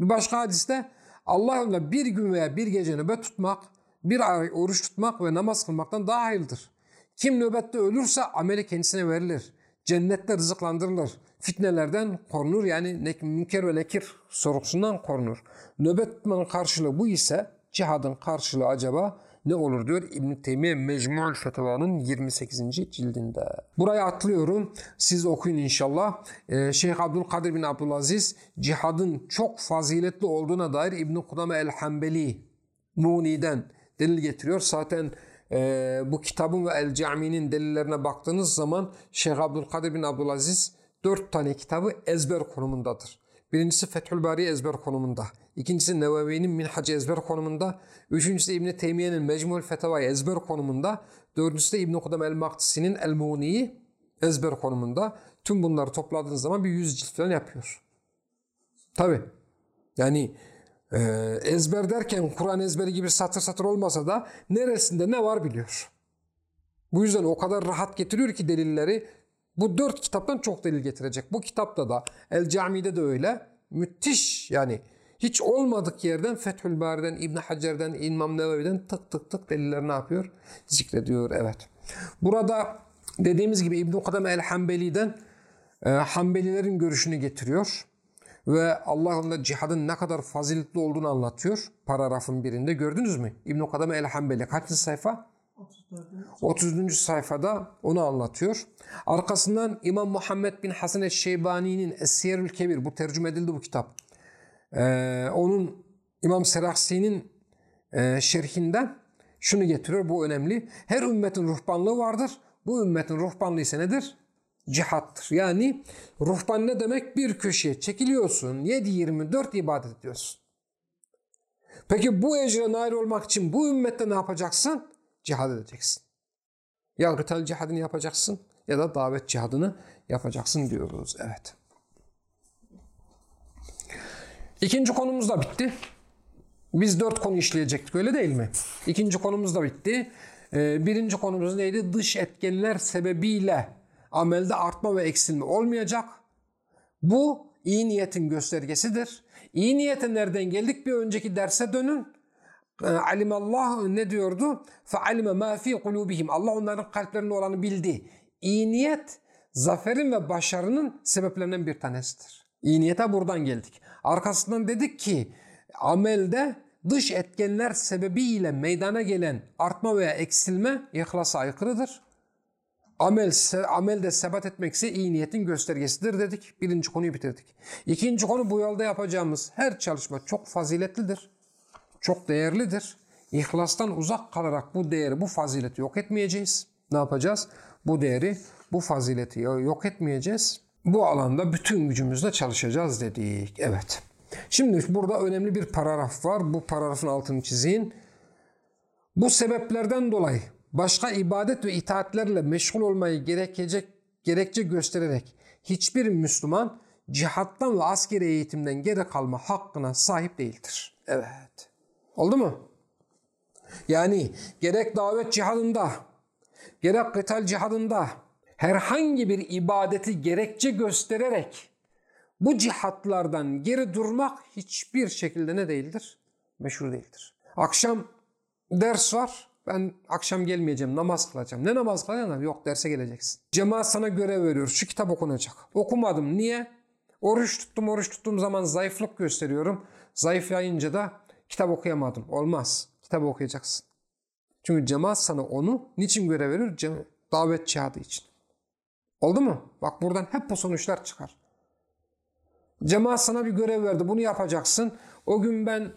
Bir başka hadiste Allah yolunda bir gün veya bir gece nöbet tutmak, bir ay oruç tutmak ve namaz kılmaktan daha hayırlıdır. Kim nöbette ölürse ameli kendisine verilir. Cennette rızıklandırılır. Fitnelerden korunur yani münker ve nekir sorusundan korunur. Nöbet tutmanın karşılığı bu ise cihadın karşılığı acaba ne olur diyor İbn Teymiye Mecmu'l Fetava'nın 28. cildinde. Buraya atlıyorum. Siz okuyun inşallah. Ee, Şeyh Abdülkadir bin Abdülaziz cihadın çok faziletli olduğuna dair İbn Kudame el-Hanbeli Muni'den delil getiriyor. Zaten e, bu kitabın ve El Cami'nin delillerine baktığınız zaman Şeyh Abdülkadir bin Abdülaziz dört tane kitabı ezber konumundadır. Birincisi Fethül Bari ezber konumunda. İkincisi Nevevi'nin Minhacı ezber konumunda. Üçüncüsü İbn Teymiye'nin Mecmul Fetavai ezber konumunda. Dördüncüsü de İbn Kudam el-Maktisi'nin El-Muni'yi ezber konumunda. Tüm bunları topladığınız zaman bir yüz cilt falan yapıyor. Tabi. Yani e, ezber derken Kur'an ezberi gibi satır satır olmasa da neresinde ne var biliyor. Bu yüzden o kadar rahat getiriyor ki delilleri. Bu dört kitaptan çok delil getirecek. Bu kitapta da El Cami'de de öyle. Müthiş yani hiç olmadık yerden Fethül Bari'den, İbn Hacer'den, İmam Nevevi'den tık tık tık deliller ne yapıyor? Zikrediyor evet. Burada dediğimiz gibi İbn Kadame el Hanbeli'den e, Hanbelilerin görüşünü getiriyor ve Allah'ın cihadın ne kadar faziletli olduğunu anlatıyor. Paragrafın birinde gördünüz mü? İbn Kadame el Hanbeli kaçıncı sayfa? 30. sayfada onu anlatıyor. Arkasından İmam Muhammed bin Hasan el-Şeybani'nin Es-Siyerül Kebir bu tercüme edildi bu kitap. Ee, onun İmam Seraksi'nin e, şerhinden şunu getiriyor bu önemli. Her ümmetin ruhbanlığı vardır. Bu ümmetin ruhbanlığı ise nedir? Cihattır. Yani ruhban ne demek? Bir köşeye çekiliyorsun. 7-24 ibadet ediyorsun. Peki bu ecre nail olmak için bu ümmette ne yapacaksın? Cihad edeceksin. Ya gıtal cihadını yapacaksın ya da davet cihadını yapacaksın diyoruz. Evet. İkinci konumuz da bitti. Biz dört konu işleyecektik öyle değil mi? İkinci konumuz da bitti. Ee, birinci konumuz neydi? Dış etkenler sebebiyle amelde artma ve eksilme olmayacak. Bu iyi niyetin göstergesidir. İyi niyete nereden geldik? Bir önceki derse dönün. Ee, alimallah ne diyordu? Fealime ma fi kulubihim. Allah onların kalplerinde olanı bildi. İyi niyet zaferin ve başarının sebeplerinden bir tanesidir. İyi niyete buradan geldik. Arkasından dedik ki amelde dış etkenler sebebiyle meydana gelen artma veya eksilme ihlasa aykırıdır. Amel, amelde sebat etmekse iyi niyetin göstergesidir dedik. Birinci konuyu bitirdik. İkinci konu bu yolda yapacağımız her çalışma çok faziletlidir. Çok değerlidir. İhlastan uzak kalarak bu değeri, bu fazileti yok etmeyeceğiz. Ne yapacağız? Bu değeri, bu fazileti yok etmeyeceğiz. Bu alanda bütün gücümüzle çalışacağız dedik. Evet. Şimdi burada önemli bir paragraf var. Bu paragrafın altını çizeyim. Bu sebeplerden dolayı başka ibadet ve itaatlerle meşgul olmayı gerekecek gerekçe göstererek hiçbir Müslüman cihattan ve askeri eğitimden geri kalma hakkına sahip değildir. Evet. Oldu mu? Yani gerek davet cihadında, gerek kıtal cihadında herhangi bir ibadeti gerekçe göstererek bu cihatlardan geri durmak hiçbir şekilde ne değildir? Meşhur değildir. Akşam ders var. Ben akşam gelmeyeceğim, namaz kılacağım. Ne namaz kılacaksın? Yok derse geleceksin. Cemaat sana görev veriyor. Şu kitap okunacak. Okumadım. Niye? Oruç tuttum, oruç tuttuğum zaman zayıflık gösteriyorum. Zayıflayınca da kitap okuyamadım. Olmaz. Kitap okuyacaksın. Çünkü cemaat sana onu niçin görev veriyor? Davet cihadı için. Oldu mu? Bak buradan hep bu sonuçlar çıkar. Cemaat sana bir görev verdi. Bunu yapacaksın. O gün ben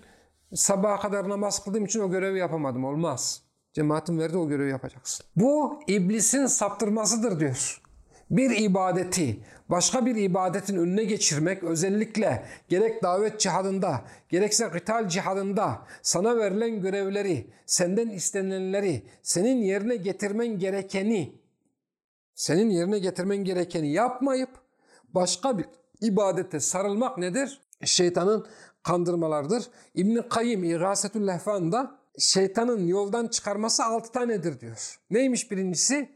sabaha kadar namaz kıldığım için o görevi yapamadım. Olmaz. Cemaatin verdi o görevi yapacaksın. Bu iblisin saptırmasıdır diyor. Bir ibadeti başka bir ibadetin önüne geçirmek özellikle gerek davet cihadında gerekse kıtal cihadında sana verilen görevleri, senden istenilenleri, senin yerine getirmen gerekeni senin yerine getirmen gerekeni yapmayıp başka bir ibadete sarılmak nedir? Şeytanın kandırmalardır. İbn-i Kayyim İrasetül Lehfan'da şeytanın yoldan çıkarması altı tanedir diyor. Neymiş birincisi?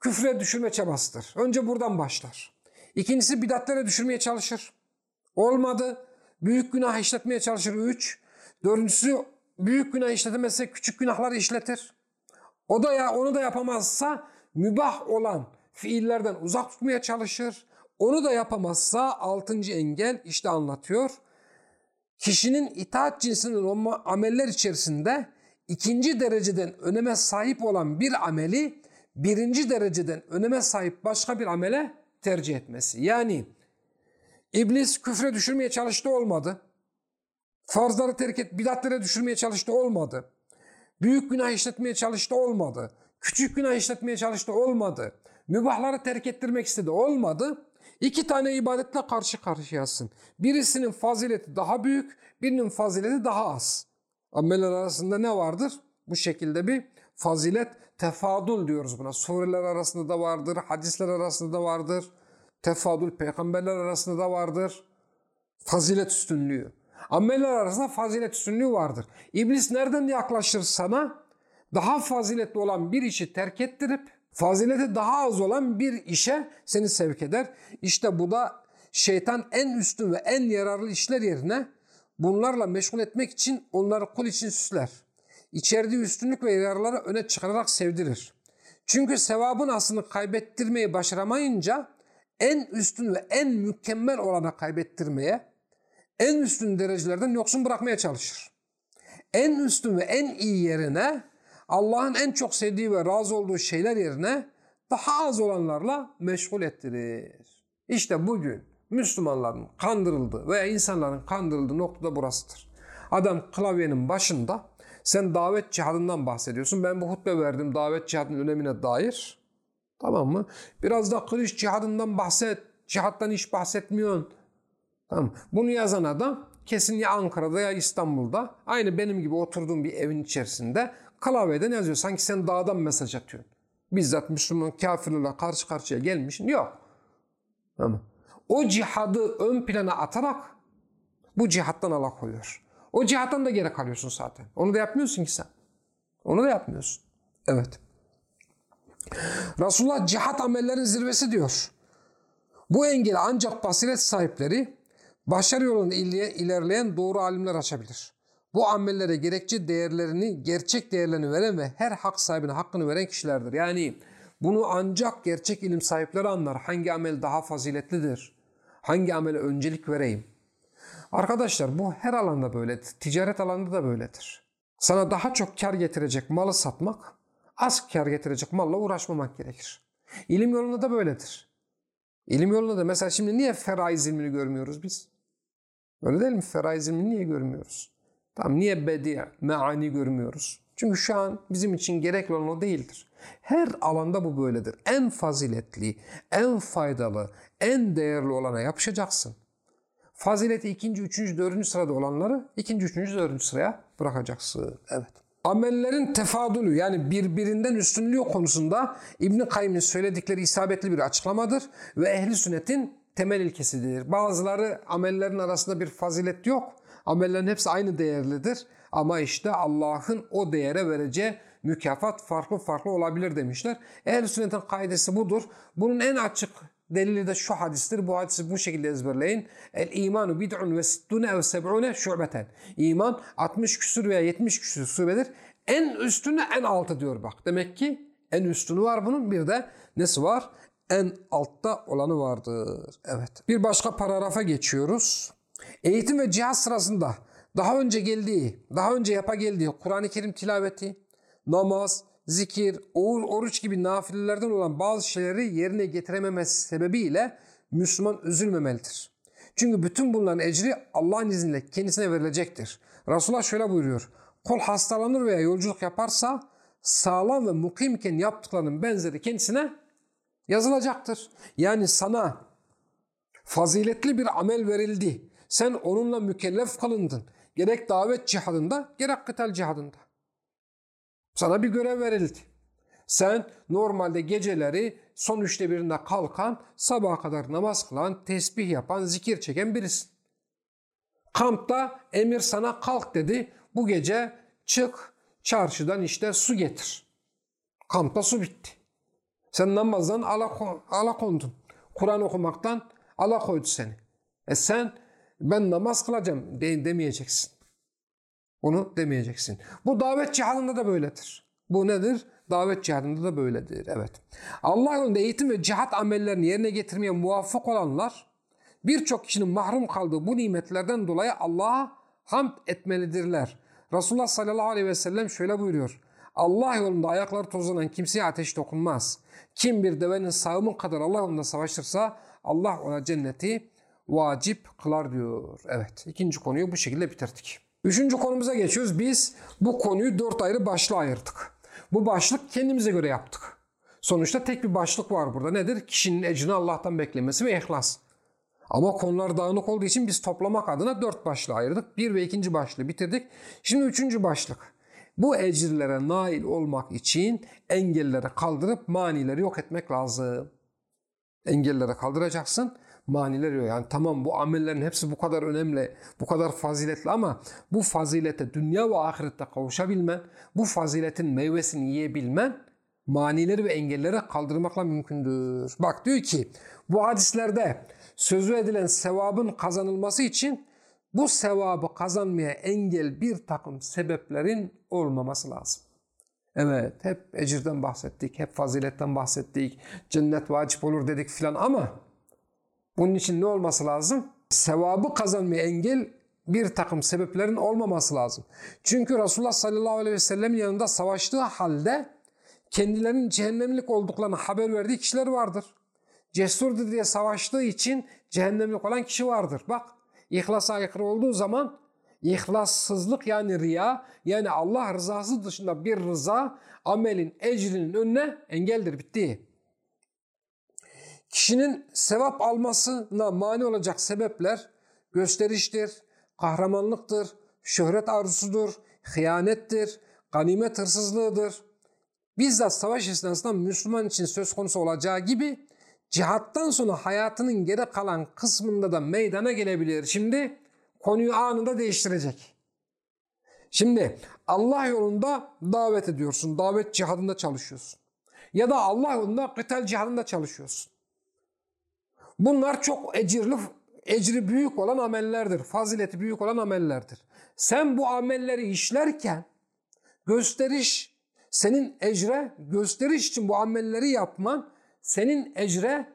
Küfre düşürme çabasıdır. Önce buradan başlar. İkincisi bidatlere düşürmeye çalışır. Olmadı. Büyük günah işletmeye çalışır. Üç. Dördüncüsü büyük günah işletemezse küçük günahlar işletir. O da ya onu da yapamazsa mübah olan fiillerden uzak tutmaya çalışır. Onu da yapamazsa altıncı engel işte anlatıyor. Kişinin itaat cinsinin ameller içerisinde ikinci dereceden öneme sahip olan bir ameli birinci dereceden öneme sahip başka bir amele tercih etmesi. Yani iblis küfre düşürmeye çalıştı olmadı. Farzları terk et, bidatlere düşürmeye çalıştı olmadı. Büyük günah işletmeye çalıştı olmadı. Küçük günah işletmeye çalıştı olmadı. Mübahları terk ettirmek istedi olmadı. İki tane ibadetle karşı karşıyasın. Birisinin fazileti daha büyük, birinin fazileti daha az. Ameller arasında ne vardır? Bu şekilde bir fazilet tefadul diyoruz buna. Sureler arasında da vardır, hadisler arasında da vardır. Tefadul peygamberler arasında da vardır. Fazilet üstünlüğü. Ameller arasında fazilet üstünlüğü vardır. İblis nereden yaklaşır sana? Daha faziletli olan bir işi terk ettirip fazileti daha az olan bir işe seni sevk eder. İşte bu da şeytan en üstün ve en yararlı işler yerine bunlarla meşgul etmek için onları kul için süsler. İçerdiği üstünlük ve yararları öne çıkararak sevdirir. Çünkü sevabın aslını kaybettirmeyi başaramayınca en üstün ve en mükemmel olana kaybettirmeye, en üstün derecelerden yoksun bırakmaya çalışır. En üstün ve en iyi yerine Allah'ın en çok sevdiği ve razı olduğu şeyler yerine daha az olanlarla meşgul ettirir. İşte bugün Müslümanların kandırıldığı veya insanların kandırıldığı noktada burasıdır. Adam klavyenin başında sen davet cihadından bahsediyorsun. Ben bu hutbe verdim davet cihadının önemine dair. Tamam mı? Biraz da kılıç cihadından bahset. Cihattan hiç bahsetmiyorsun. Tamam. Bunu yazan adam kesin ya Ankara'da ya İstanbul'da aynı benim gibi oturduğum bir evin içerisinde klavyeden yazıyor. Sanki sen dağdan mesaj atıyorsun. Bizzat Müslüman kafirlerle karşı karşıya gelmişsin. Yok. Tamam. O cihadı ön plana atarak bu cihattan alakoyuyor. O cihattan da geri kalıyorsun zaten. Onu da yapmıyorsun ki sen. Onu da yapmıyorsun. Evet. Resulullah cihat amellerin zirvesi diyor. Bu engeli ancak basiret sahipleri başarı yolunda ilerleyen doğru alimler açabilir. Bu amellere gerekçe değerlerini, gerçek değerlerini veren ve her hak sahibine hakkını veren kişilerdir. Yani bunu ancak gerçek ilim sahipleri anlar. Hangi amel daha faziletlidir? Hangi amele öncelik vereyim? Arkadaşlar bu her alanda böyledir. Ticaret alanında da böyledir. Sana daha çok kar getirecek malı satmak, az kar getirecek malla uğraşmamak gerekir. İlim yolunda da böyledir. İlim yolunda da mesela şimdi niye feraiz ilmini görmüyoruz biz? Öyle değil mi? Feraiz ilmini niye görmüyoruz? Tamam niye bedi, meani görmüyoruz? Çünkü şu an bizim için gerekli olan o değildir. Her alanda bu böyledir. En faziletli, en faydalı, en değerli olana yapışacaksın. Fazileti ikinci, üçüncü, dördüncü sırada olanları ikinci, üçüncü, dördüncü sıraya bırakacaksın. Evet. Amellerin tefadülü yani birbirinden üstünlüğü konusunda İbn Kayyim'in söyledikleri isabetli bir açıklamadır ve ehli sünnetin temel ilkesidir. Bazıları amellerin arasında bir fazilet yok. Amellerin hepsi aynı değerlidir. Ama işte Allah'ın o değere vereceği mükafat farklı farklı olabilir demişler. Ehl-i sünnetin kaidesi budur. Bunun en açık delili de şu hadistir. Bu hadisi bu şekilde ezberleyin. El imanu bid'un ve sittune ev seb'une şu'beten. İman 60 küsür veya 70 küsür şubedir. En üstünü en altı diyor bak. Demek ki en üstünü var bunun. Bir de nesi var? En altta olanı vardır. Evet. Bir başka paragrafa geçiyoruz. Eğitim ve cihaz sırasında daha önce geldiği, daha önce yapa geldiği Kur'an-ı Kerim tilaveti, namaz, zikir, oruç gibi nafilelerden olan bazı şeyleri yerine getirememesi sebebiyle Müslüman üzülmemelidir. Çünkü bütün bunların ecri Allah'ın izniyle kendisine verilecektir. Resulullah şöyle buyuruyor. Kul hastalanır veya yolculuk yaparsa sağlam ve mukimken yaptıklarının benzeri kendisine yazılacaktır. Yani sana faziletli bir amel verildi. Sen onunla mükellef kalındın. Gerek davet cihadında gerek kıtal cihadında. Sana bir görev verildi. Sen normalde geceleri son üçte birinde kalkan, sabaha kadar namaz kılan, tesbih yapan, zikir çeken birisin. Kampta emir sana kalk dedi. Bu gece çık çarşıdan işte su getir. Kampta su bitti. Sen namazdan alakondun. Kur'an okumaktan alakoydu seni. E sen ben namaz kılacağım de, demeyeceksin. Bunu demeyeceksin. Bu davet cihadında da böyledir. Bu nedir? Davet cihadında da böyledir. Evet. Allah yolunda eğitim ve cihat amellerini yerine getirmeye muvaffak olanlar birçok kişinin mahrum kaldığı bu nimetlerden dolayı Allah'a hamd etmelidirler. Resulullah sallallahu aleyhi ve sellem şöyle buyuruyor. Allah yolunda ayakları tozlanan kimseye ateş dokunmaz. Kim bir devenin sağımı kadar Allah yolunda savaşırsa Allah ona cenneti vacip kılar diyor. Evet ikinci konuyu bu şekilde bitirdik. Üçüncü konumuza geçiyoruz. Biz bu konuyu dört ayrı başlığa ayırdık. Bu başlık kendimize göre yaptık. Sonuçta tek bir başlık var burada. Nedir? Kişinin ecrini Allah'tan beklemesi ve ihlas. Ama konular dağınık olduğu için biz toplamak adına dört başlığa ayırdık. Bir ve ikinci başlığı bitirdik. Şimdi üçüncü başlık. Bu ecirlere nail olmak için engelleri kaldırıp manileri yok etmek lazım. Engelleri kaldıracaksın, maniler yok. Yani tamam bu amellerin hepsi bu kadar önemli, bu kadar faziletli ama bu fazilete dünya ve ahirette kavuşabilmen, bu faziletin meyvesini yiyebilmen manileri ve engelleri kaldırmakla mümkündür. Bak diyor ki bu hadislerde sözü edilen sevabın kazanılması için bu sevabı kazanmaya engel bir takım sebeplerin olmaması lazım. Evet hep ecirden bahsettik, hep faziletten bahsettik, cennet vacip olur dedik filan ama bunun için ne olması lazım? Sevabı kazanmaya engel bir takım sebeplerin olmaması lazım. Çünkü Resulullah sallallahu aleyhi ve sellem yanında savaştığı halde kendilerinin cehennemlik olduklarını haber verdiği kişiler vardır. Cesurdu diye savaştığı için cehennemlik olan kişi vardır. Bak İhlasa aykırı olduğu zaman ihlassızlık yani riya yani Allah rızası dışında bir rıza amelin ecrinin önüne engeldir bitti. Kişinin sevap almasına mani olacak sebepler gösteriştir, kahramanlıktır, şöhret arzusudur, hıyanettir, ganimet hırsızlığıdır. Bizzat savaş esnasında Müslüman için söz konusu olacağı gibi cihattan sonra hayatının geri kalan kısmında da meydana gelebilir. Şimdi konuyu anında değiştirecek. Şimdi Allah yolunda davet ediyorsun. Davet cihadında çalışıyorsun. Ya da Allah yolunda kıtal cihadında çalışıyorsun. Bunlar çok ecirli, ecri büyük olan amellerdir. Fazileti büyük olan amellerdir. Sen bu amelleri işlerken gösteriş, senin ecre gösteriş için bu amelleri yapman senin ecre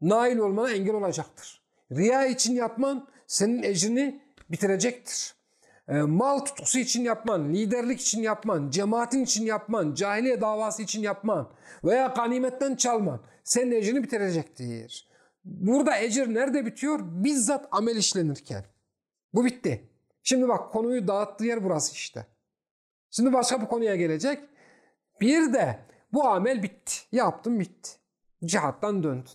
nail olmana engel olacaktır. Riya için yapman senin ecrini bitirecektir. E, mal tutkusu için yapman, liderlik için yapman, cemaatin için yapman, cahiliye davası için yapman veya ganimetten çalman senin ecrini bitirecektir. Burada ecir nerede bitiyor? Bizzat amel işlenirken. Bu bitti. Şimdi bak konuyu dağıttığı yer burası işte. Şimdi başka bir konuya gelecek. Bir de bu amel bitti. Yaptım bitti. Cihattan döndün.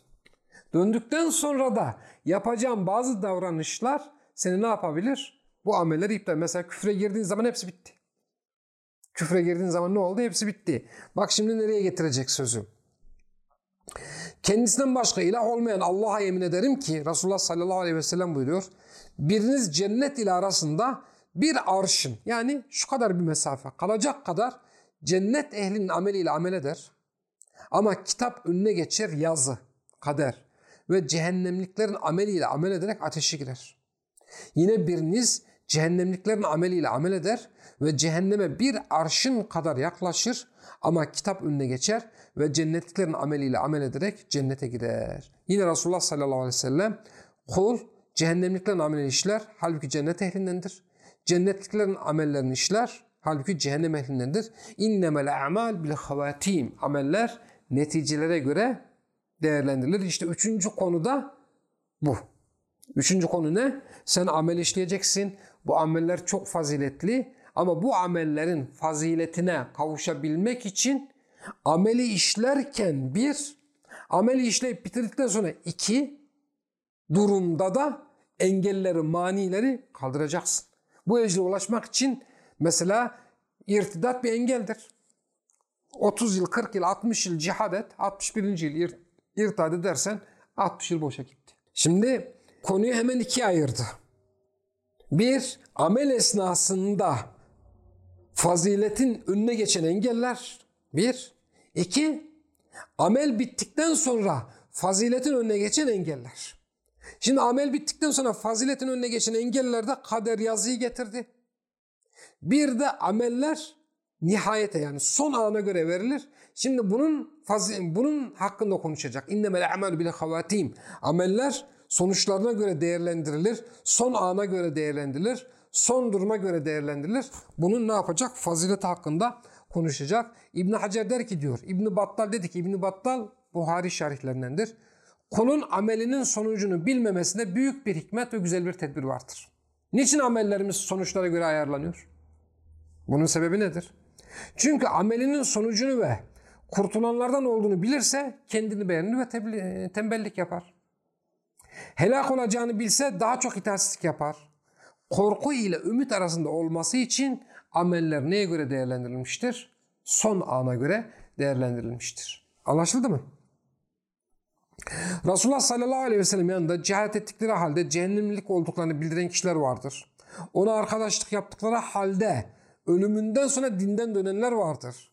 Döndükten sonra da yapacağım bazı davranışlar seni ne yapabilir? Bu amelleri iptal. Mesela küfre girdiğin zaman hepsi bitti. Küfre girdiğin zaman ne oldu? Hepsi bitti. Bak şimdi nereye getirecek sözü. Kendisinden başka ilah olmayan Allah'a yemin ederim ki Resulullah sallallahu aleyhi ve sellem buyuruyor. Biriniz cennet ile arasında bir arşın yani şu kadar bir mesafe kalacak kadar cennet ehlinin ameliyle amel eder. Ama kitap önüne geçer yazı, kader ve cehennemliklerin ameliyle amel ederek ateşe girer. Yine biriniz cehennemliklerin ameliyle amel eder ve cehenneme bir arşın kadar yaklaşır ama kitap önüne geçer ve cennetliklerin ameliyle amel ederek cennete girer. Yine Resulullah sallallahu aleyhi ve sellem kul cehennemliklerin amelini işler halbuki cennet ehlindendir. Cennetliklerin amellerini işler halbuki cehennem ehlindendir. İnnemel a'mal bil havatim. Ameller neticelere göre değerlendirilir. İşte üçüncü konu da bu. Üçüncü konu ne? Sen amel işleyeceksin. Bu ameller çok faziletli ama bu amellerin faziletine kavuşabilmek için ameli işlerken bir, ameli işleyip bitirdikten sonra iki durumda da engelleri, manileri kaldıracaksın. Bu ecre ulaşmak için mesela irtidat bir engeldir. 30 yıl, 40 yıl, 60 yıl cihad et, 61. yıl irtad edersen 60 yıl boşa gitti. Şimdi konuyu hemen ikiye ayırdı. Bir, amel esnasında faziletin önüne geçen engeller. Bir. iki amel bittikten sonra faziletin önüne geçen engeller. Şimdi amel bittikten sonra faziletin önüne geçen engellerde kader yazıyı getirdi. Bir de ameller nihayete yani son ana göre verilir. Şimdi bunun bunun hakkında konuşacak. İnnemel amel bile havatim. Ameller sonuçlarına göre değerlendirilir. Son ana göre değerlendirilir. Son duruma göre değerlendirilir. Bunun ne yapacak? Fazilet hakkında konuşacak. İbn Hacer der ki diyor. İbn Battal dedi ki İbn Battal Buhari şerihlerindendir. Kulun amelinin sonucunu bilmemesinde büyük bir hikmet ve güzel bir tedbir vardır. Niçin amellerimiz sonuçlara göre ayarlanıyor? Bunun sebebi nedir? Çünkü amelinin sonucunu ve kurtulanlardan olduğunu bilirse kendini beğenir ve tembellik yapar. Helak olacağını bilse daha çok itaatsizlik yapar. Korku ile ümit arasında olması için ameller neye göre değerlendirilmiştir? Son ana göre değerlendirilmiştir. Anlaşıldı mı? Resulullah sallallahu aleyhi ve sellem yanında cihat ettikleri halde cehennemlik olduklarını bildiren kişiler vardır. Ona arkadaşlık yaptıkları halde ölümünden sonra dinden dönenler vardır.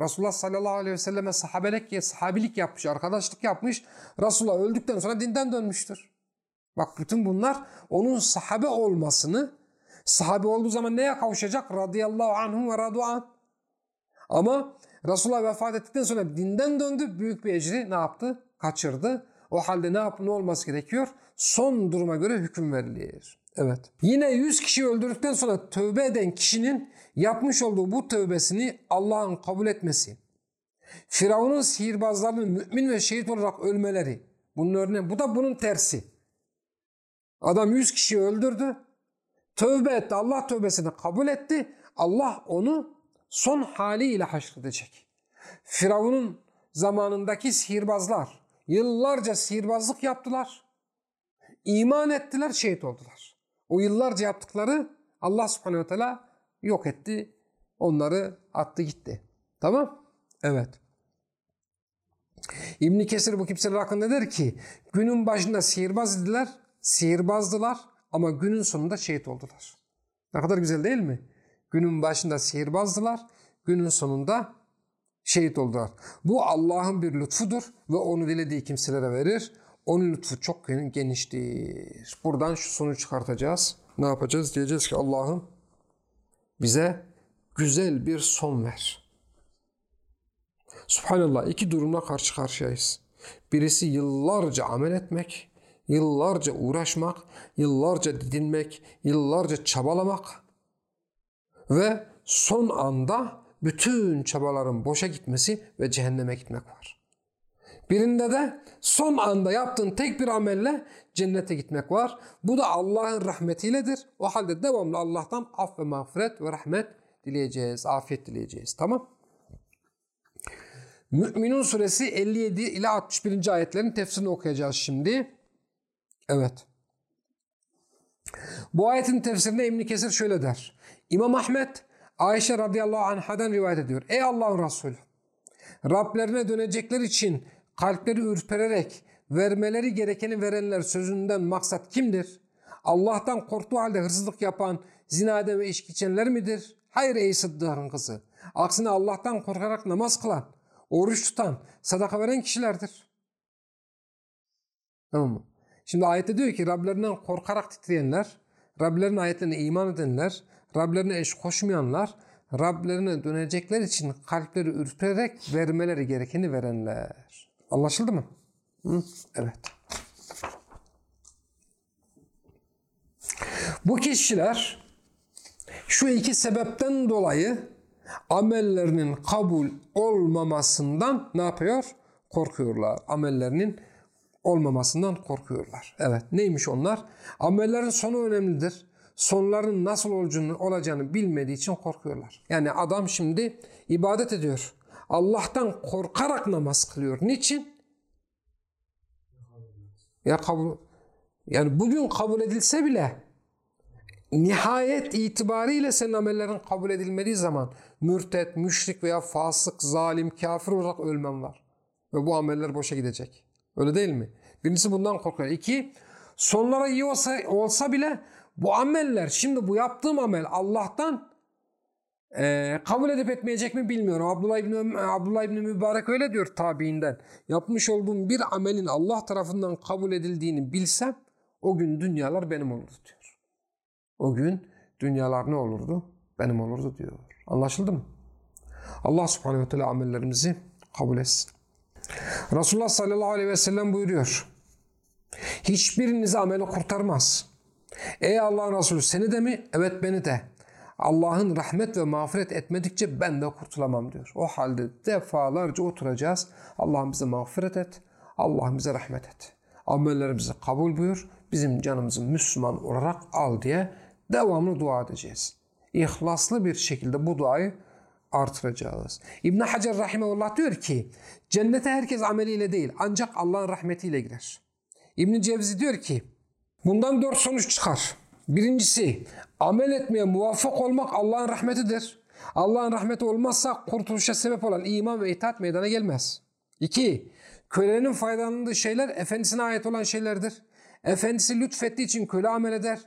Resulullah sallallahu aleyhi ve selleme sahabelik, sahabilik yapmış, arkadaşlık yapmış. Resulullah öldükten sonra dinden dönmüştür. Bak bütün bunlar onun sahabe olmasını, sahabe olduğu zaman neye kavuşacak? Radıyallahu anhum ve radu'an. Ama Resulullah vefat ettikten sonra dinden döndü. Büyük bir ecri ne yaptı? Kaçırdı. O halde ne yap ne olması gerekiyor? Son duruma göre hüküm verilir. Evet. Yine 100 kişi öldürdükten sonra tövbe eden kişinin yapmış olduğu bu tövbesini Allah'ın kabul etmesi. Firavun'un sihirbazlarının mümin ve şehit olarak ölmeleri. Bunun örneği. Bu da bunun tersi. Adam 100 kişi öldürdü. Tövbe etti. Allah tövbesini kabul etti. Allah onu son haliyle haşredecek. Firavun'un zamanındaki sihirbazlar yıllarca sihirbazlık yaptılar. İman ettiler, şehit oldular. O yıllarca yaptıkları Allah subhanehu ve teala yok etti. Onları attı gitti. Tamam? Evet. İbn Kesir bu kimseler hakkında der ki günün başında sihirbaz idiler, sihirbazdılar ama günün sonunda şehit oldular. Ne kadar güzel değil mi? Günün başında sihirbazdılar, günün sonunda şehit oldular. Bu Allah'ın bir lütfudur ve onu dilediği kimselere verir. Onun lütfu çok geniştir. Buradan şu sonuç çıkartacağız. Ne yapacağız? Diyeceğiz ki Allah'ım bize güzel bir son ver. Subhanallah iki durumla karşı karşıyayız. Birisi yıllarca amel etmek, yıllarca uğraşmak, yıllarca didinmek, yıllarca çabalamak ve son anda bütün çabaların boşa gitmesi ve cehenneme gitmek var. Birinde de son anda yaptığın tek bir amelle cennete gitmek var. Bu da Allah'ın rahmetiyledir. O halde devamlı Allah'tan af ve mağfiret ve rahmet dileyeceğiz, afiyet dileyeceğiz. Tamam? Müminun suresi 57 ile 61. ayetlerin tefsirini okuyacağız şimdi. Evet. Bu ayetin tefsirinde İbn Kesir şöyle der. İmam Ahmet Ayşe radıyallahu anhadan rivayet ediyor. Ey Allah'ın Resulü! Rablerine dönecekler için kalpleri ürpererek vermeleri gerekeni verenler sözünden maksat kimdir? Allah'tan korktuğu halde hırsızlık yapan, zinade ve içki içenler midir? Hayır ey Sıddık'ın kızı. Aksine Allah'tan korkarak namaz kılan, oruç tutan, sadaka veren kişilerdir. Tamam mı? Şimdi ayette diyor ki Rablerinden korkarak titreyenler, Rablerinin ayetlerine iman edenler, Rablerine eş koşmayanlar, Rablerine dönecekler için kalpleri ürpererek vermeleri gerekeni verenler. Anlaşıldı mı? Hı? Evet. Bu kişiler şu iki sebepten dolayı amellerinin kabul olmamasından ne yapıyor? Korkuyorlar. Amellerinin olmamasından korkuyorlar. Evet neymiş onlar? Amellerin sonu önemlidir. Sonların nasıl olacağını, bilmediği için korkuyorlar. Yani adam şimdi ibadet ediyor. Allah'tan korkarak namaz kılıyor. Niçin? Ya kabul yani bugün kabul edilse bile nihayet itibariyle senin amellerin kabul edilmediği zaman mürtet, müşrik veya fasık, zalim, kafir olarak ölmem var. Ve bu ameller boşa gidecek. Öyle değil mi? Birincisi bundan korkuyor. İki, sonlara iyi olsa, olsa bile bu ameller, şimdi bu yaptığım amel Allah'tan e, kabul edip etmeyecek mi bilmiyorum. Abdullah İbni, Abdullah İbni Mübarek öyle diyor tabiinden. Yapmış olduğum bir amelin Allah tarafından kabul edildiğini bilsem o gün dünyalar benim olurdu diyor. O gün dünyalar ne olurdu? Benim olurdu diyor. Anlaşıldı mı? Allah subhanehu ve teala amellerimizi kabul etsin. Resulullah sallallahu aleyhi ve sellem buyuruyor. Hiçbirinizi ameli kurtarmaz. Ey Allah'ın Resulü seni de mi? Evet beni de. Allah'ın rahmet ve mağfiret etmedikçe ben de kurtulamam diyor. O halde defalarca oturacağız. Allah'ım bize mağfiret et. Allah'ım bize rahmet et. Amellerimizi kabul buyur. Bizim canımızı Müslüman olarak al diye devamlı dua edeceğiz. İhlaslı bir şekilde bu duayı artıracağız. İbn Hacer rahimeullah diyor ki cennete herkes ameliyle değil ancak Allah'ın rahmetiyle girer. İbn Cevzi diyor ki bundan dört sonuç çıkar. Birincisi amel etmeye muvaffak olmak Allah'ın rahmetidir. Allah'ın rahmeti olmazsa kurtuluşa sebep olan iman ve itaat meydana gelmez. İki, Kölenin faydalandığı şeyler efendisine ait olan şeylerdir. Efendisi lütfettiği için köle amel eder.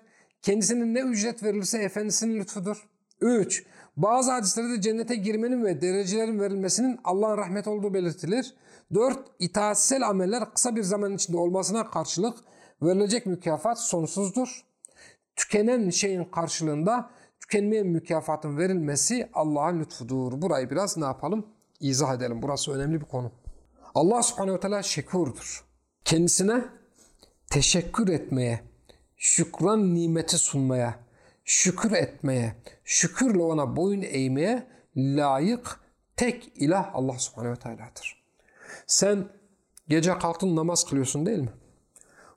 Kendisine ne ücret verilirse efendisinin lütfudur. 3. Bazı hadislerde cennete girmenin ve derecelerin verilmesinin Allah'ın rahmet olduğu belirtilir. 4. İtaatsel ameller kısa bir zaman içinde olmasına karşılık verilecek mükafat sonsuzdur. Tükenen şeyin karşılığında tükenmeyen mükafatın verilmesi Allah'ın lütfudur. Burayı biraz ne yapalım? İzah edelim. Burası önemli bir konu. Allah subhanehu ve teala şekurdur. Kendisine teşekkür etmeye, şükran nimeti sunmaya, şükür etmeye, şükürle ona boyun eğmeye layık tek ilah Allah subhanehu ve teala'dır. Sen gece kalktın namaz kılıyorsun değil mi?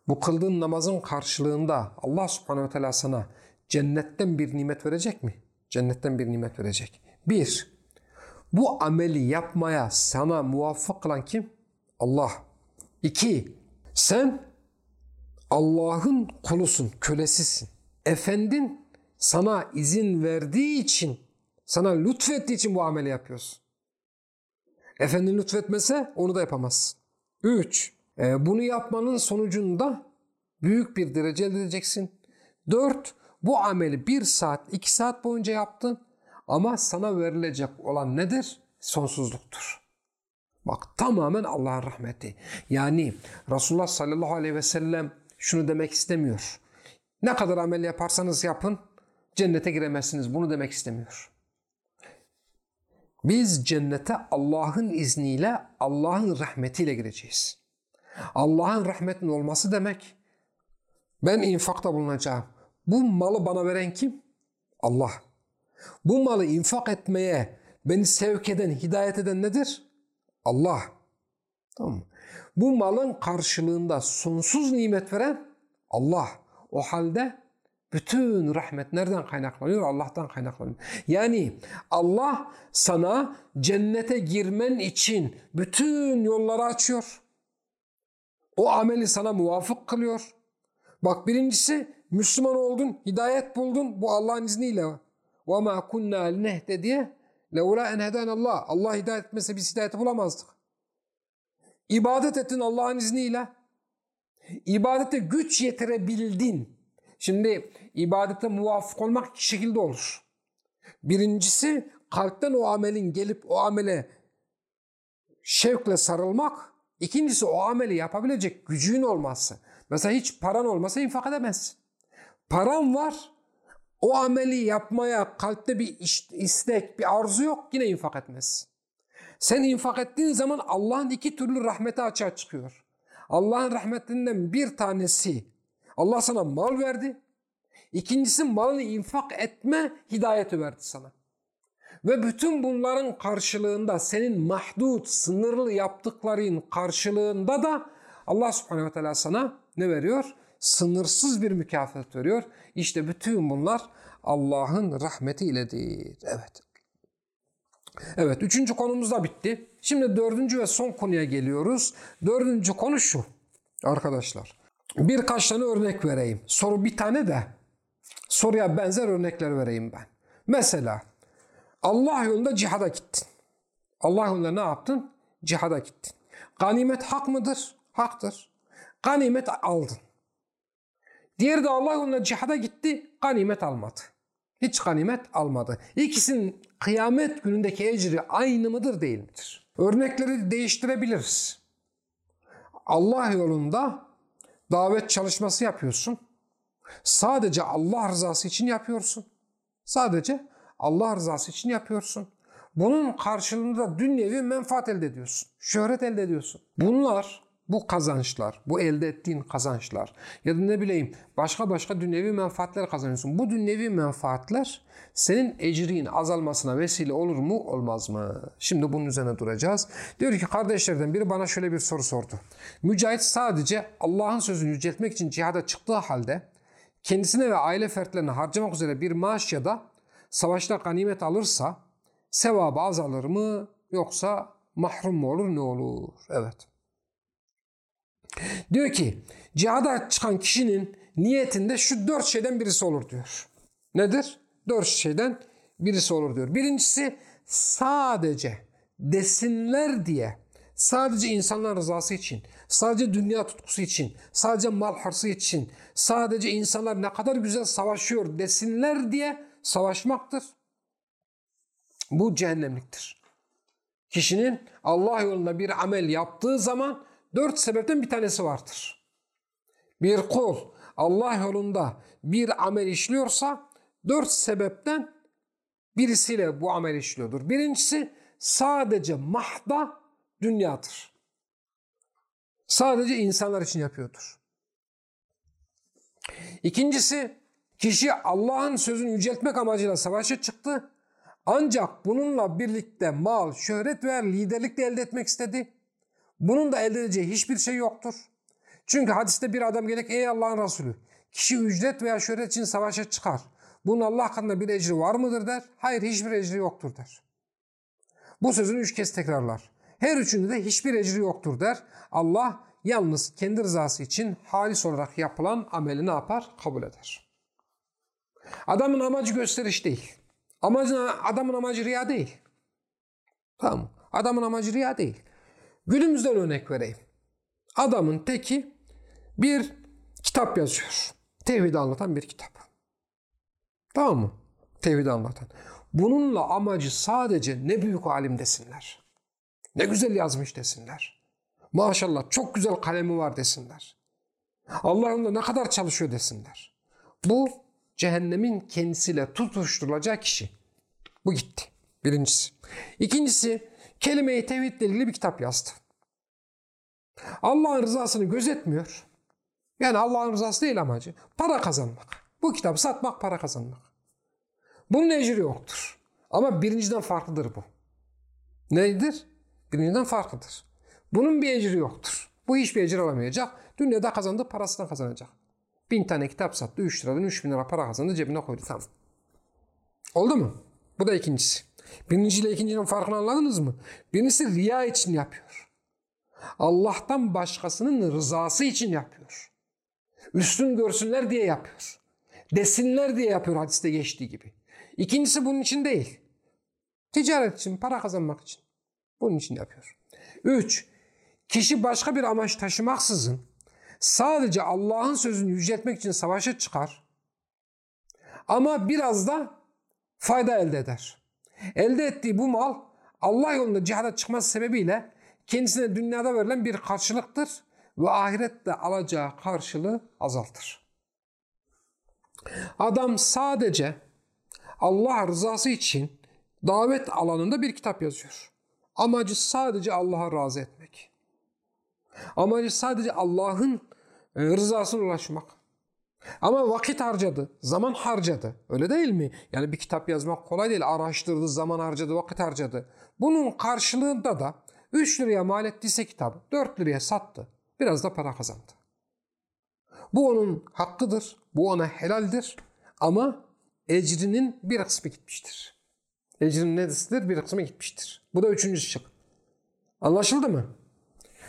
Bu kıldığın namazın karşılığında Allah subhanehu ve teala sana cennetten bir nimet verecek mi? Cennetten bir nimet verecek. Bir, bu ameli yapmaya sana muvaffak kılan kim? Allah. İki, sen Allah'ın kulusun, kölesisin. Efendin sana izin verdiği için, sana lütfettiği için bu ameli yapıyorsun. Efendin lütfetmese onu da yapamazsın. Üç, e, bunu yapmanın sonucunda büyük bir derece elde edeceksin. Dört, bu ameli bir saat, iki saat boyunca yaptın ama sana verilecek olan nedir? Sonsuzluktur. Bak tamamen Allah'ın rahmeti. Yani Resulullah sallallahu aleyhi ve sellem şunu demek istemiyor. Ne kadar amel yaparsanız yapın cennete giremezsiniz. Bunu demek istemiyor. Biz cennete Allah'ın izniyle, Allah'ın rahmetiyle gireceğiz. Allah'ın rahmetinin olması demek ben infakta bulunacağım. Bu malı bana veren kim? Allah. Bu malı infak etmeye beni sevk eden, hidayet eden nedir? Allah. Tamam mı? Bu malın karşılığında sonsuz nimet veren Allah. O halde bütün rahmet nereden kaynaklanıyor? Allah'tan kaynaklanıyor. Yani Allah sana cennete girmen için bütün yolları açıyor. O ameli sana muvafık kılıyor. Bak birincisi Müslüman oldun, hidayet buldun. Bu Allah'ın izniyle. وَمَا كُنَّا لِنَهْتَدِيَ لَوْلَا اَنْ هَدَانَ Allah. Allah hidayet etmese biz hidayeti bulamazdık. İbadet ettin Allah'ın izniyle. İbadete güç yetirebildin. Şimdi ibadete muvafık olmak iki şekilde olur. Birincisi kalpten o amelin gelip o amele şevkle sarılmak. İkincisi o ameli yapabilecek gücün olması. Mesela hiç paran olmasa infak edemezsin. Paran var, o ameli yapmaya kalpte bir istek, bir arzu yok yine infak etmezsin. Sen infak ettiğin zaman Allah'ın iki türlü rahmeti açığa çıkıyor. Allah'ın rahmetinden bir tanesi Allah sana mal verdi. İkincisi malını infak etme hidayeti verdi sana. Ve bütün bunların karşılığında senin mahdut, sınırlı yaptıkların karşılığında da Allah subhanehu ve teala sana ne veriyor? Sınırsız bir mükafat veriyor. İşte bütün bunlar Allah'ın rahmeti iledir. Evet. Evet üçüncü konumuz da bitti. Şimdi dördüncü ve son konuya geliyoruz. Dördüncü konu şu arkadaşlar. Birkaç tane örnek vereyim. Soru bir tane de soruya benzer örnekler vereyim ben. Mesela Allah yolunda cihada gittin. Allah yolunda ne yaptın? Cihada gittin. Ganimet hak mıdır? Haktır. Ganimet aldın. Diğeri de Allah yolunda cihada gitti, ganimet almadı. Hiç ganimet almadı. İkisinin kıyamet günündeki ecri aynı mıdır değil midir? Örnekleri değiştirebiliriz. Allah yolunda davet çalışması yapıyorsun. Sadece Allah rızası için yapıyorsun. Sadece Allah rızası için yapıyorsun. Bunun karşılığında dünyevi menfaat elde ediyorsun. Şöhret elde ediyorsun. Bunlar bu kazançlar, bu elde ettiğin kazançlar ya da ne bileyim başka başka dünyevi menfaatler kazanıyorsun. Bu dünyevi menfaatler senin ecrin azalmasına vesile olur mu olmaz mı? Şimdi bunun üzerine duracağız. Diyor ki kardeşlerden biri bana şöyle bir soru sordu. Mücahit sadece Allah'ın sözünü yüceltmek için cihada çıktığı halde kendisine ve aile fertlerine harcamak üzere bir maaş ya da savaşta ganimet alırsa sevabı azalır mı yoksa mahrum mu olur ne olur? Evet. Diyor ki cihada çıkan kişinin niyetinde şu dört şeyden birisi olur diyor. Nedir? Dört şeyden birisi olur diyor. Birincisi sadece desinler diye, sadece insanlar rızası için, sadece dünya tutkusu için, sadece mal hırsı için, sadece insanlar ne kadar güzel savaşıyor desinler diye savaşmaktır. Bu cehennemliktir. Kişinin Allah yolunda bir amel yaptığı zaman dört sebepten bir tanesi vardır. Bir kul Allah yolunda bir amel işliyorsa dört sebepten birisiyle bu amel işliyordur. Birincisi sadece mahda dünyadır. Sadece insanlar için yapıyordur. İkincisi kişi Allah'ın sözünü yüceltmek amacıyla savaşa çıktı. Ancak bununla birlikte mal, şöhret veya liderlik de elde etmek istedi. Bunun da elde edeceği hiçbir şey yoktur. Çünkü hadiste bir adam gelip ey Allah'ın Resulü kişi ücret veya şöhret için savaşa çıkar. Bunun Allah katında bir ecri var mıdır der. Hayır hiçbir ecri yoktur der. Bu sözünü üç kez tekrarlar. Her üçünde de hiçbir ecri yoktur der. Allah yalnız kendi rızası için halis olarak yapılan ameli ne yapar? Kabul eder. Adamın amacı gösteriş değil. Amacı, adamın amacı riya değil. Tamam Adamın amacı riya değil. Günümüzden örnek vereyim. Adamın teki bir kitap yazıyor. Tevhid anlatan bir kitap. Tamam mı? Tevhid anlatan. Bununla amacı sadece ne büyük alim desinler. Ne güzel yazmış desinler. Maşallah çok güzel kalemi var desinler. Allah onda ne kadar çalışıyor desinler. Bu cehennemin kendisiyle tutuşturulacak kişi. Bu gitti. Birincisi. İkincisi kelime-i tevhidle ilgili bir kitap yazdı. Allah'ın rızasını gözetmiyor. Yani Allah'ın rızası değil amacı. Para kazanmak. Bu kitabı satmak, para kazanmak. Bunun ecri yoktur. Ama birinciden farklıdır bu. Nedir? Birinciden farklıdır. Bunun bir ecri yoktur. Bu hiçbir ecir alamayacak. Dünyada kazandığı parasından kazanacak. Bin tane kitap sattı. Üç liradan üç bin lira para kazandı. Cebine koydu. Tamam. Oldu mu? Bu da ikincisi. Birinci ile ikincinin farkını anladınız mı? Birincisi riya için yapıyor. Allah'tan başkasının rızası için yapıyor. Üstün görsünler diye yapıyor. Desinler diye yapıyor hadiste geçtiği gibi. İkincisi bunun için değil. Ticaret için, para kazanmak için. Bunun için yapıyor. Üç, kişi başka bir amaç taşımaksızın sadece Allah'ın sözünü yüceltmek için savaşa çıkar. Ama biraz da fayda elde eder. Elde ettiği bu mal Allah yolunda cihada çıkması sebebiyle kendisine dünyada verilen bir karşılıktır ve ahirette alacağı karşılığı azaltır. Adam sadece Allah rızası için davet alanında bir kitap yazıyor. Amacı sadece Allah'a razı etmek. Amacı sadece Allah'ın e, rızasına ulaşmak. Ama vakit harcadı, zaman harcadı. Öyle değil mi? Yani bir kitap yazmak kolay değil. Araştırdı, zaman harcadı, vakit harcadı. Bunun karşılığında da 3 liraya mal ettiyse kitabı 4 liraya sattı. Biraz da para kazandı. Bu onun hakkıdır. Bu ona helaldir. Ama ecrinin bir kısmı gitmiştir. Ecrinin neresidir? Bir kısmı gitmiştir. Bu da üçüncü şık. Anlaşıldı mı?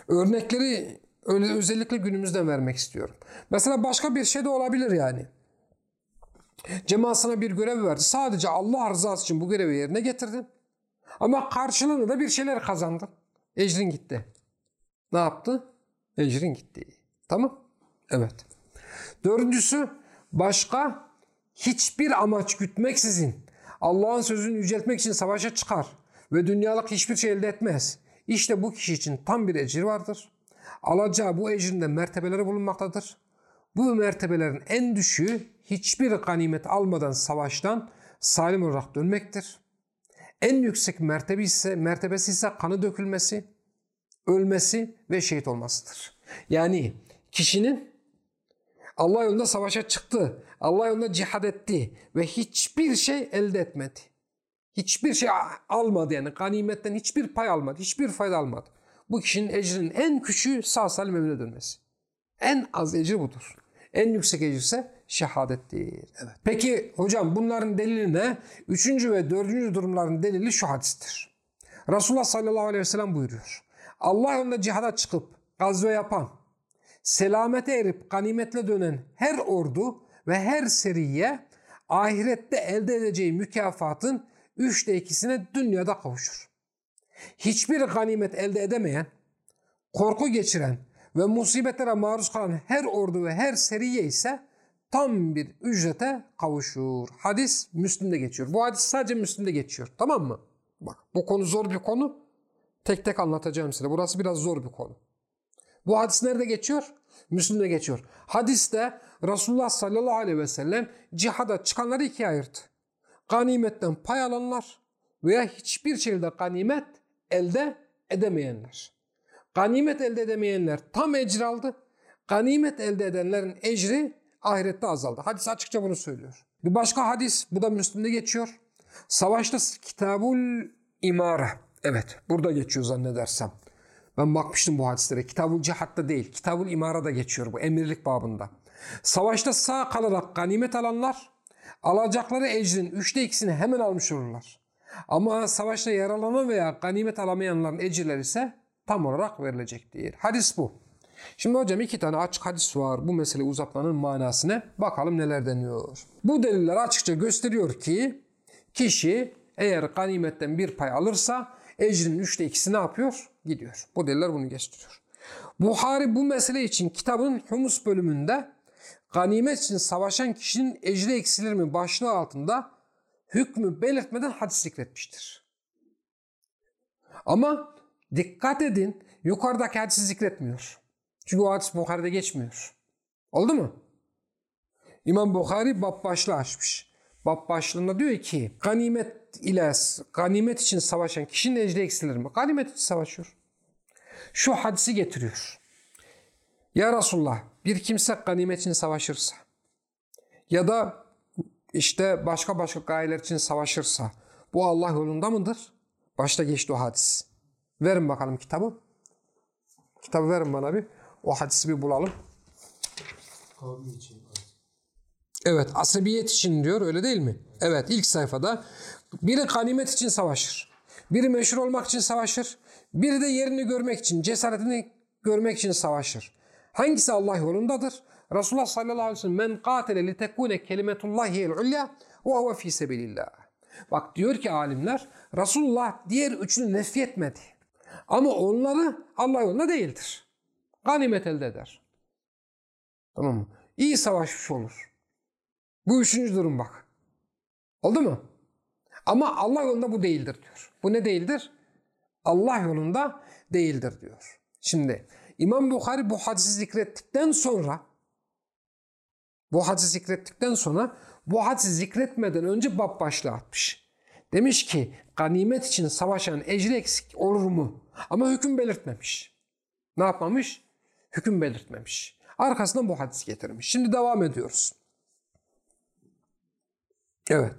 Örnekleri özellikle günümüzden vermek istiyorum. Mesela başka bir şey de olabilir yani. Cemaat bir görev verdi. Sadece Allah rızası için bu görevi yerine getirdin. Ama karşılığında da bir şeyler kazandın. Ecrin gitti. Ne yaptı? Ecrin gitti. Tamam? Evet. Dördüncüsü başka hiçbir amaç gütmeksizin Allah'ın sözünü yüceltmek için savaşa çıkar ve dünyalık hiçbir şey elde etmez. İşte bu kişi için tam bir ecir vardır. Alacağı bu ecrinden mertebeleri bulunmaktadır. Bu mertebelerin en düşüğü hiçbir ganimet almadan savaştan salim olarak dönmektir. En yüksek mertebe ise, mertebesi ise kanı dökülmesi, ölmesi ve şehit olmasıdır. Yani kişinin Allah yolunda savaşa çıktı, Allah yolunda cihad etti ve hiçbir şey elde etmedi. Hiçbir şey almadı yani ganimetten hiçbir pay almadı, hiçbir fayda almadı. Bu kişinin ecrinin en küçüğü sağ salim evine dönmesi. En az ecri budur. En yüksek ecir ise şehadettir. Evet. Peki hocam bunların delili ne? Üçüncü ve dördüncü durumların delili şu hadistir. Resulullah sallallahu aleyhi ve sellem buyuruyor. Allah yolunda cihada çıkıp gazve yapan, selamete erip ganimetle dönen her ordu ve her seriye ahirette elde edeceği mükafatın üçte ikisine dünyada kavuşur. Hiçbir ganimet elde edemeyen korku geçiren ve musibetlere maruz kalan her ordu ve her seriye ise tam bir ücrete kavuşur. Hadis Müslim'de geçiyor. Bu hadis sadece Müslim'de geçiyor. Tamam mı? Bak bu konu zor bir konu. Tek tek anlatacağım size. Burası biraz zor bir konu. Bu hadis nerede geçiyor? Müslim'de geçiyor. Hadiste Resulullah sallallahu aleyhi ve sellem cihada çıkanları ikiye ayırdı. Ganimetten pay alanlar veya hiçbir şekilde ganimet elde edemeyenler. Ganimet elde edemeyenler tam ecir aldı. Ganimet elde edenlerin ecri ahirette azaldı. Hadis açıkça bunu söylüyor. Bir başka hadis, bu da Müslim'de geçiyor. Savaşta Kitabul İmara. Evet, burada geçiyor zannedersem. Ben bakmıştım bu hadislere. Kitabul Cihat'ta değil, Kitabul İmara'da geçiyor bu emirlik babında. Savaşta sağ kalarak ganimet alanlar alacakları ecrin üçte ikisini hemen almış olurlar. Ama savaşta yaralanan veya ganimet alamayanların ecirleri ise tam olarak verilecektir. Hadis bu. Şimdi hocam iki tane açık hadis var. Bu mesele uzatmanın manasına bakalım neler deniyor. Bu deliller açıkça gösteriyor ki kişi eğer ganimetten bir pay alırsa ecrin üçte ikisi ne yapıyor? Gidiyor. Bu deliller bunu gösteriyor. Buhari bu mesele için kitabının Humus bölümünde ganimet için savaşan kişinin ecri eksilir mi başlığı altında hükmü belirtmeden hadis zikretmiştir. Ama dikkat edin yukarıdaki hadisi zikretmiyor. Çünkü o hadis Bukhari'de geçmiyor. Oldu mu? İmam Bukhari bab başlığı açmış. Bab başlığında diyor ki ganimet ile ganimet için savaşan kişinin ecri eksilir mi? Ganimet için savaşıyor. Şu hadisi getiriyor. Ya Resulullah bir kimse ganimet için savaşırsa ya da işte başka başka gayeler için savaşırsa bu Allah yolunda mıdır? Başta geçti o hadis. Verin bakalım kitabı. Kitabı verin bana bir. O hadisi bir bulalım. Evet asabiyet için diyor öyle değil mi? Evet ilk sayfada biri ganimet için savaşır. Biri meşhur olmak için savaşır. Biri de yerini görmek için, cesaretini görmek için savaşır. Hangisi Allah yolundadır? Resulullah sallallahu aleyhi ve sellem men katile li tekune kelimetullahi el ulya ve huve fi sebilillah. Bak diyor ki alimler Resulullah diğer üçünü nefretmedi. Ama onları Allah yolunda değildir. Ganimet elde eder. Tamam mı? İyi savaşmış olur. Bu üçüncü durum bak. Oldu mu? Ama Allah yolunda bu değildir diyor. Bu ne değildir? Allah yolunda değildir diyor. Şimdi İmam Bukhari bu hadisi zikrettikten sonra bu hadisi zikrettikten sonra bu hadisi zikretmeden önce bab başlığı atmış. Demiş ki ganimet için savaşan ecri eksik olur mu? Ama hüküm belirtmemiş. Ne yapmamış? Hüküm belirtmemiş. Arkasından bu hadisi getirmiş. Şimdi devam ediyoruz. Evet.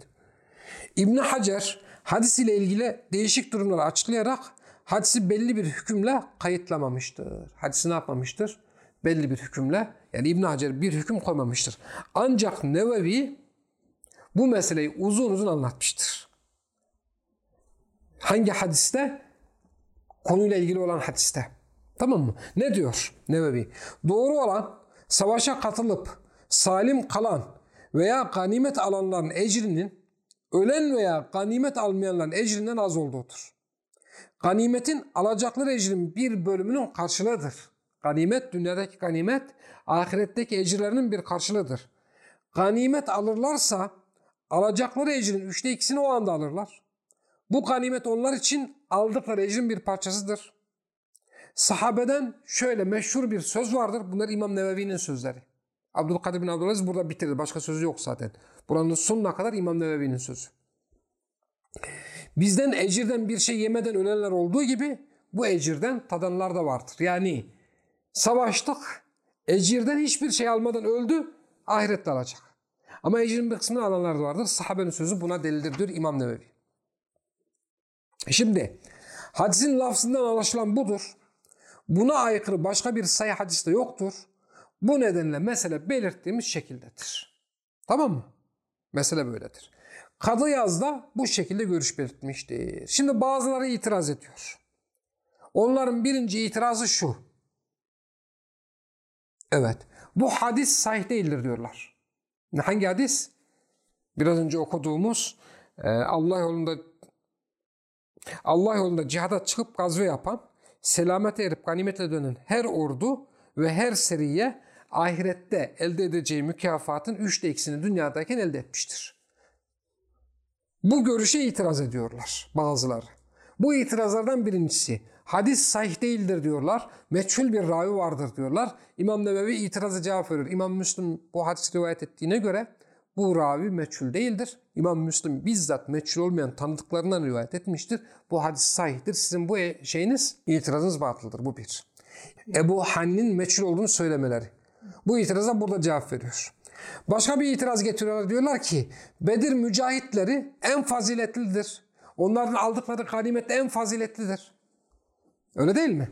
İbn Hacer hadis ile ilgili değişik durumları açıklayarak hadisi belli bir hükümle kayıtlamamıştır. Hadisi ne yapmamıştır? Belli bir hükümle yani İbn Hacer bir hüküm koymamıştır. Ancak Nevevi bu meseleyi uzun uzun anlatmıştır. Hangi hadiste? Konuyla ilgili olan hadiste. Tamam mı? Ne diyor Nevevi? Doğru olan savaşa katılıp salim kalan veya ganimet alanların ecrinin ölen veya ganimet almayanların ecrinden az olduğudur. Ganimetin alacakları ecrin bir bölümünün karşılığıdır. Ganimet dünyadaki ganimet ahiretteki ecirlerinin bir karşılığıdır. Ganimet alırlarsa alacakları ecrin üçte ikisini o anda alırlar. Bu ganimet onlar için aldıkları ecrin bir parçasıdır. Sahabeden şöyle meşhur bir söz vardır. Bunlar İmam Nevevi'nin sözleri. Abdülkadir bin Abdülaziz burada bitirdi. Başka sözü yok zaten. Buranın sonuna kadar İmam Nevevi'nin sözü. Bizden ecirden bir şey yemeden ölenler olduğu gibi bu ecirden tadanlar da vardır. Yani savaştık, ecirden hiçbir şey almadan öldü, ahirette alacak. Ama ecirin bir kısmını alanlar da vardır. Sahabenin sözü buna delildir diyor İmam Nevevi. Şimdi hadisin lafzından anlaşılan budur. Buna aykırı başka bir sayı hadiste yoktur. Bu nedenle mesele belirttiğimiz şekildedir. Tamam mı? Mesele böyledir. Kadı yazda bu şekilde görüş belirtmiştir. Şimdi bazıları itiraz ediyor. Onların birinci itirazı şu. Evet. Bu hadis sahih değildir diyorlar. Hangi hadis? Biraz önce okuduğumuz Allah yolunda Allah yolunda cihada çıkıp gazve yapan selamet erip ganimetle dönen her ordu ve her seriye ahirette elde edeceği mükafatın üçte ikisini dünyadayken elde etmiştir. Bu görüşe itiraz ediyorlar bazıları. Bu itirazlardan birincisi hadis sahih değildir diyorlar. Meçhul bir ravi vardır diyorlar. İmam Nevevi itirazı cevap veriyor. İmam Müslim bu hadis rivayet ettiğine göre bu ravi meçhul değildir. İmam Müslim bizzat meçhul olmayan tanıdıklarından rivayet etmiştir. Bu hadis sahihtir. Sizin bu e- şeyiniz, itirazınız batıldır. Bu bir. Ebu Han'nin meçhul olduğunu söylemeleri. Bu itiraza burada cevap veriyor. Başka bir itiraz getiriyorlar. Diyorlar ki Bedir mücahitleri en faziletlidir. Onların aldıkları ganimet en faziletlidir. Öyle değil mi?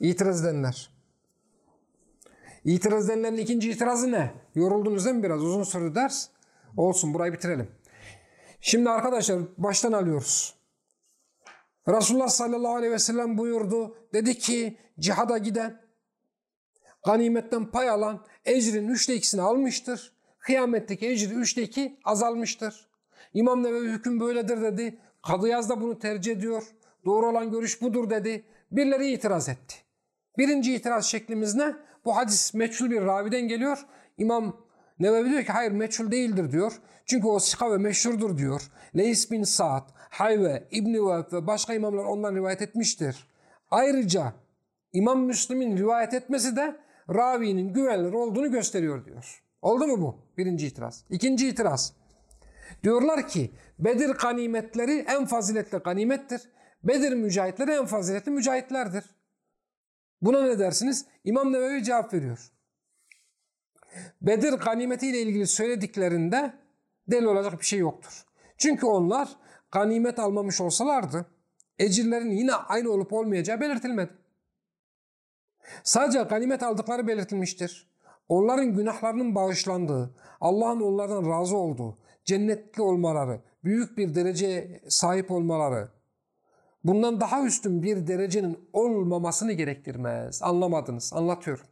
İtiraz edenler. İtiraz edenlerin ikinci itirazı ne? Yoruldunuz değil mi biraz? Uzun sürdü ders. Olsun burayı bitirelim. Şimdi arkadaşlar baştan alıyoruz. Resulullah sallallahu aleyhi ve sellem buyurdu. Dedi ki cihada giden ganimetten pay alan ecrin üçte ikisini almıştır. Kıyametteki ecri üçte iki azalmıştır. İmam Nevevi hüküm böyledir dedi. Kadıyaz da bunu tercih ediyor. Doğru olan görüş budur dedi. Birileri itiraz etti. Birinci itiraz şeklimiz ne? Bu hadis meçhul bir raviden geliyor. İmam Nevevi diyor ki hayır meçhul değildir diyor. Çünkü o sika meşhurdur diyor. Leys bin Sa'd, Hayve, İbni Vehb ve başka imamlar ondan rivayet etmiştir. Ayrıca İmam Müslim'in rivayet etmesi de ravinin güvenilir olduğunu gösteriyor diyor. Oldu mu bu? Birinci itiraz. İkinci itiraz. Diyorlar ki Bedir ganimetleri en faziletli ganimettir. Bedir mücahitleri en faziletli mücahitlerdir. Buna ne dersiniz? İmam Nevevi cevap veriyor. Bedir ganimetiyle ilgili söylediklerinde delil olacak bir şey yoktur. Çünkü onlar ganimet almamış olsalardı ecirlerin yine aynı olup olmayacağı belirtilmedi. Sadece ganimet aldıkları belirtilmiştir. Onların günahlarının bağışlandığı, Allah'ın onlardan razı olduğu, cennetli olmaları, büyük bir dereceye sahip olmaları, bundan daha üstün bir derecenin olmamasını gerektirmez. Anlamadınız, anlatıyorum.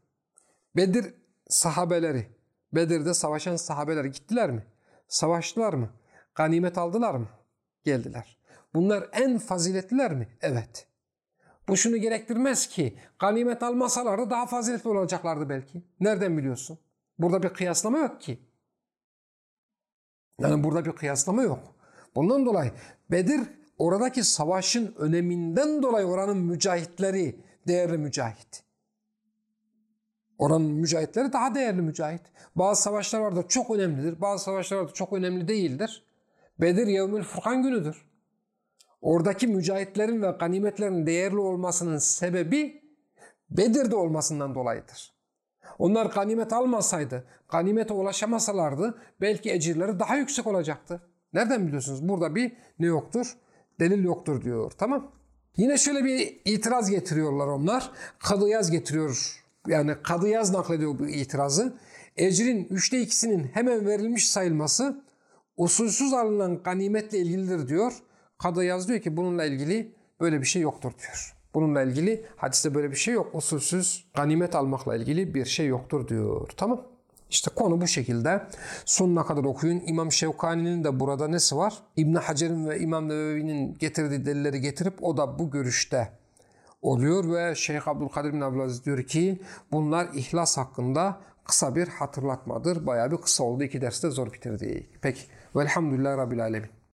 Bedir sahabeleri, Bedir'de savaşan sahabeler gittiler mi? Savaştılar mı? Ganimet aldılar mı? Geldiler. Bunlar en faziletliler mi? Evet. Bu şunu gerektirmez ki ganimet almasalardı daha faziletli olacaklardı belki. Nereden biliyorsun? Burada bir kıyaslama yok ki. Yani burada bir kıyaslama yok. Bundan dolayı Bedir oradaki savaşın öneminden dolayı oranın mücahitleri değerli mücahit. Oranın mücahitleri daha değerli mücahit. Bazı savaşlar vardı çok önemlidir. Bazı savaşlar vardı çok önemli değildir. Bedir Yevmül Furkan günüdür. Oradaki mücahitlerin ve ganimetlerin değerli olmasının sebebi Bedir'de olmasından dolayıdır. Onlar ganimet almasaydı, ganimete ulaşamasalardı belki ecirleri daha yüksek olacaktı. Nereden biliyorsunuz? Burada bir ne yoktur? Delil yoktur diyor. Tamam. Yine şöyle bir itiraz getiriyorlar onlar. Kadıyaz getiriyor. Yani kadıyaz naklediyor bu itirazı. Ecrin üçte ikisinin hemen verilmiş sayılması usulsüz alınan ganimetle ilgilidir diyor. Kadıyaz diyor ki bununla ilgili böyle bir şey yoktur diyor. Bununla ilgili hadiste böyle bir şey yok. Usulsüz ganimet almakla ilgili bir şey yoktur diyor. Tamam. İşte konu bu şekilde. Sonuna kadar okuyun. İmam Şevkani'nin de burada nesi var? İbn Hacer'in ve İmam Nevevi'nin getirdiği delilleri getirip o da bu görüşte oluyor ve Şeyh Abdülkadir bin Abdülaziz diyor ki bunlar ihlas hakkında kısa bir hatırlatmadır. Bayağı bir kısa oldu. İki derste zor bitirdik. Peki. Velhamdülillah Rabbil Alemin.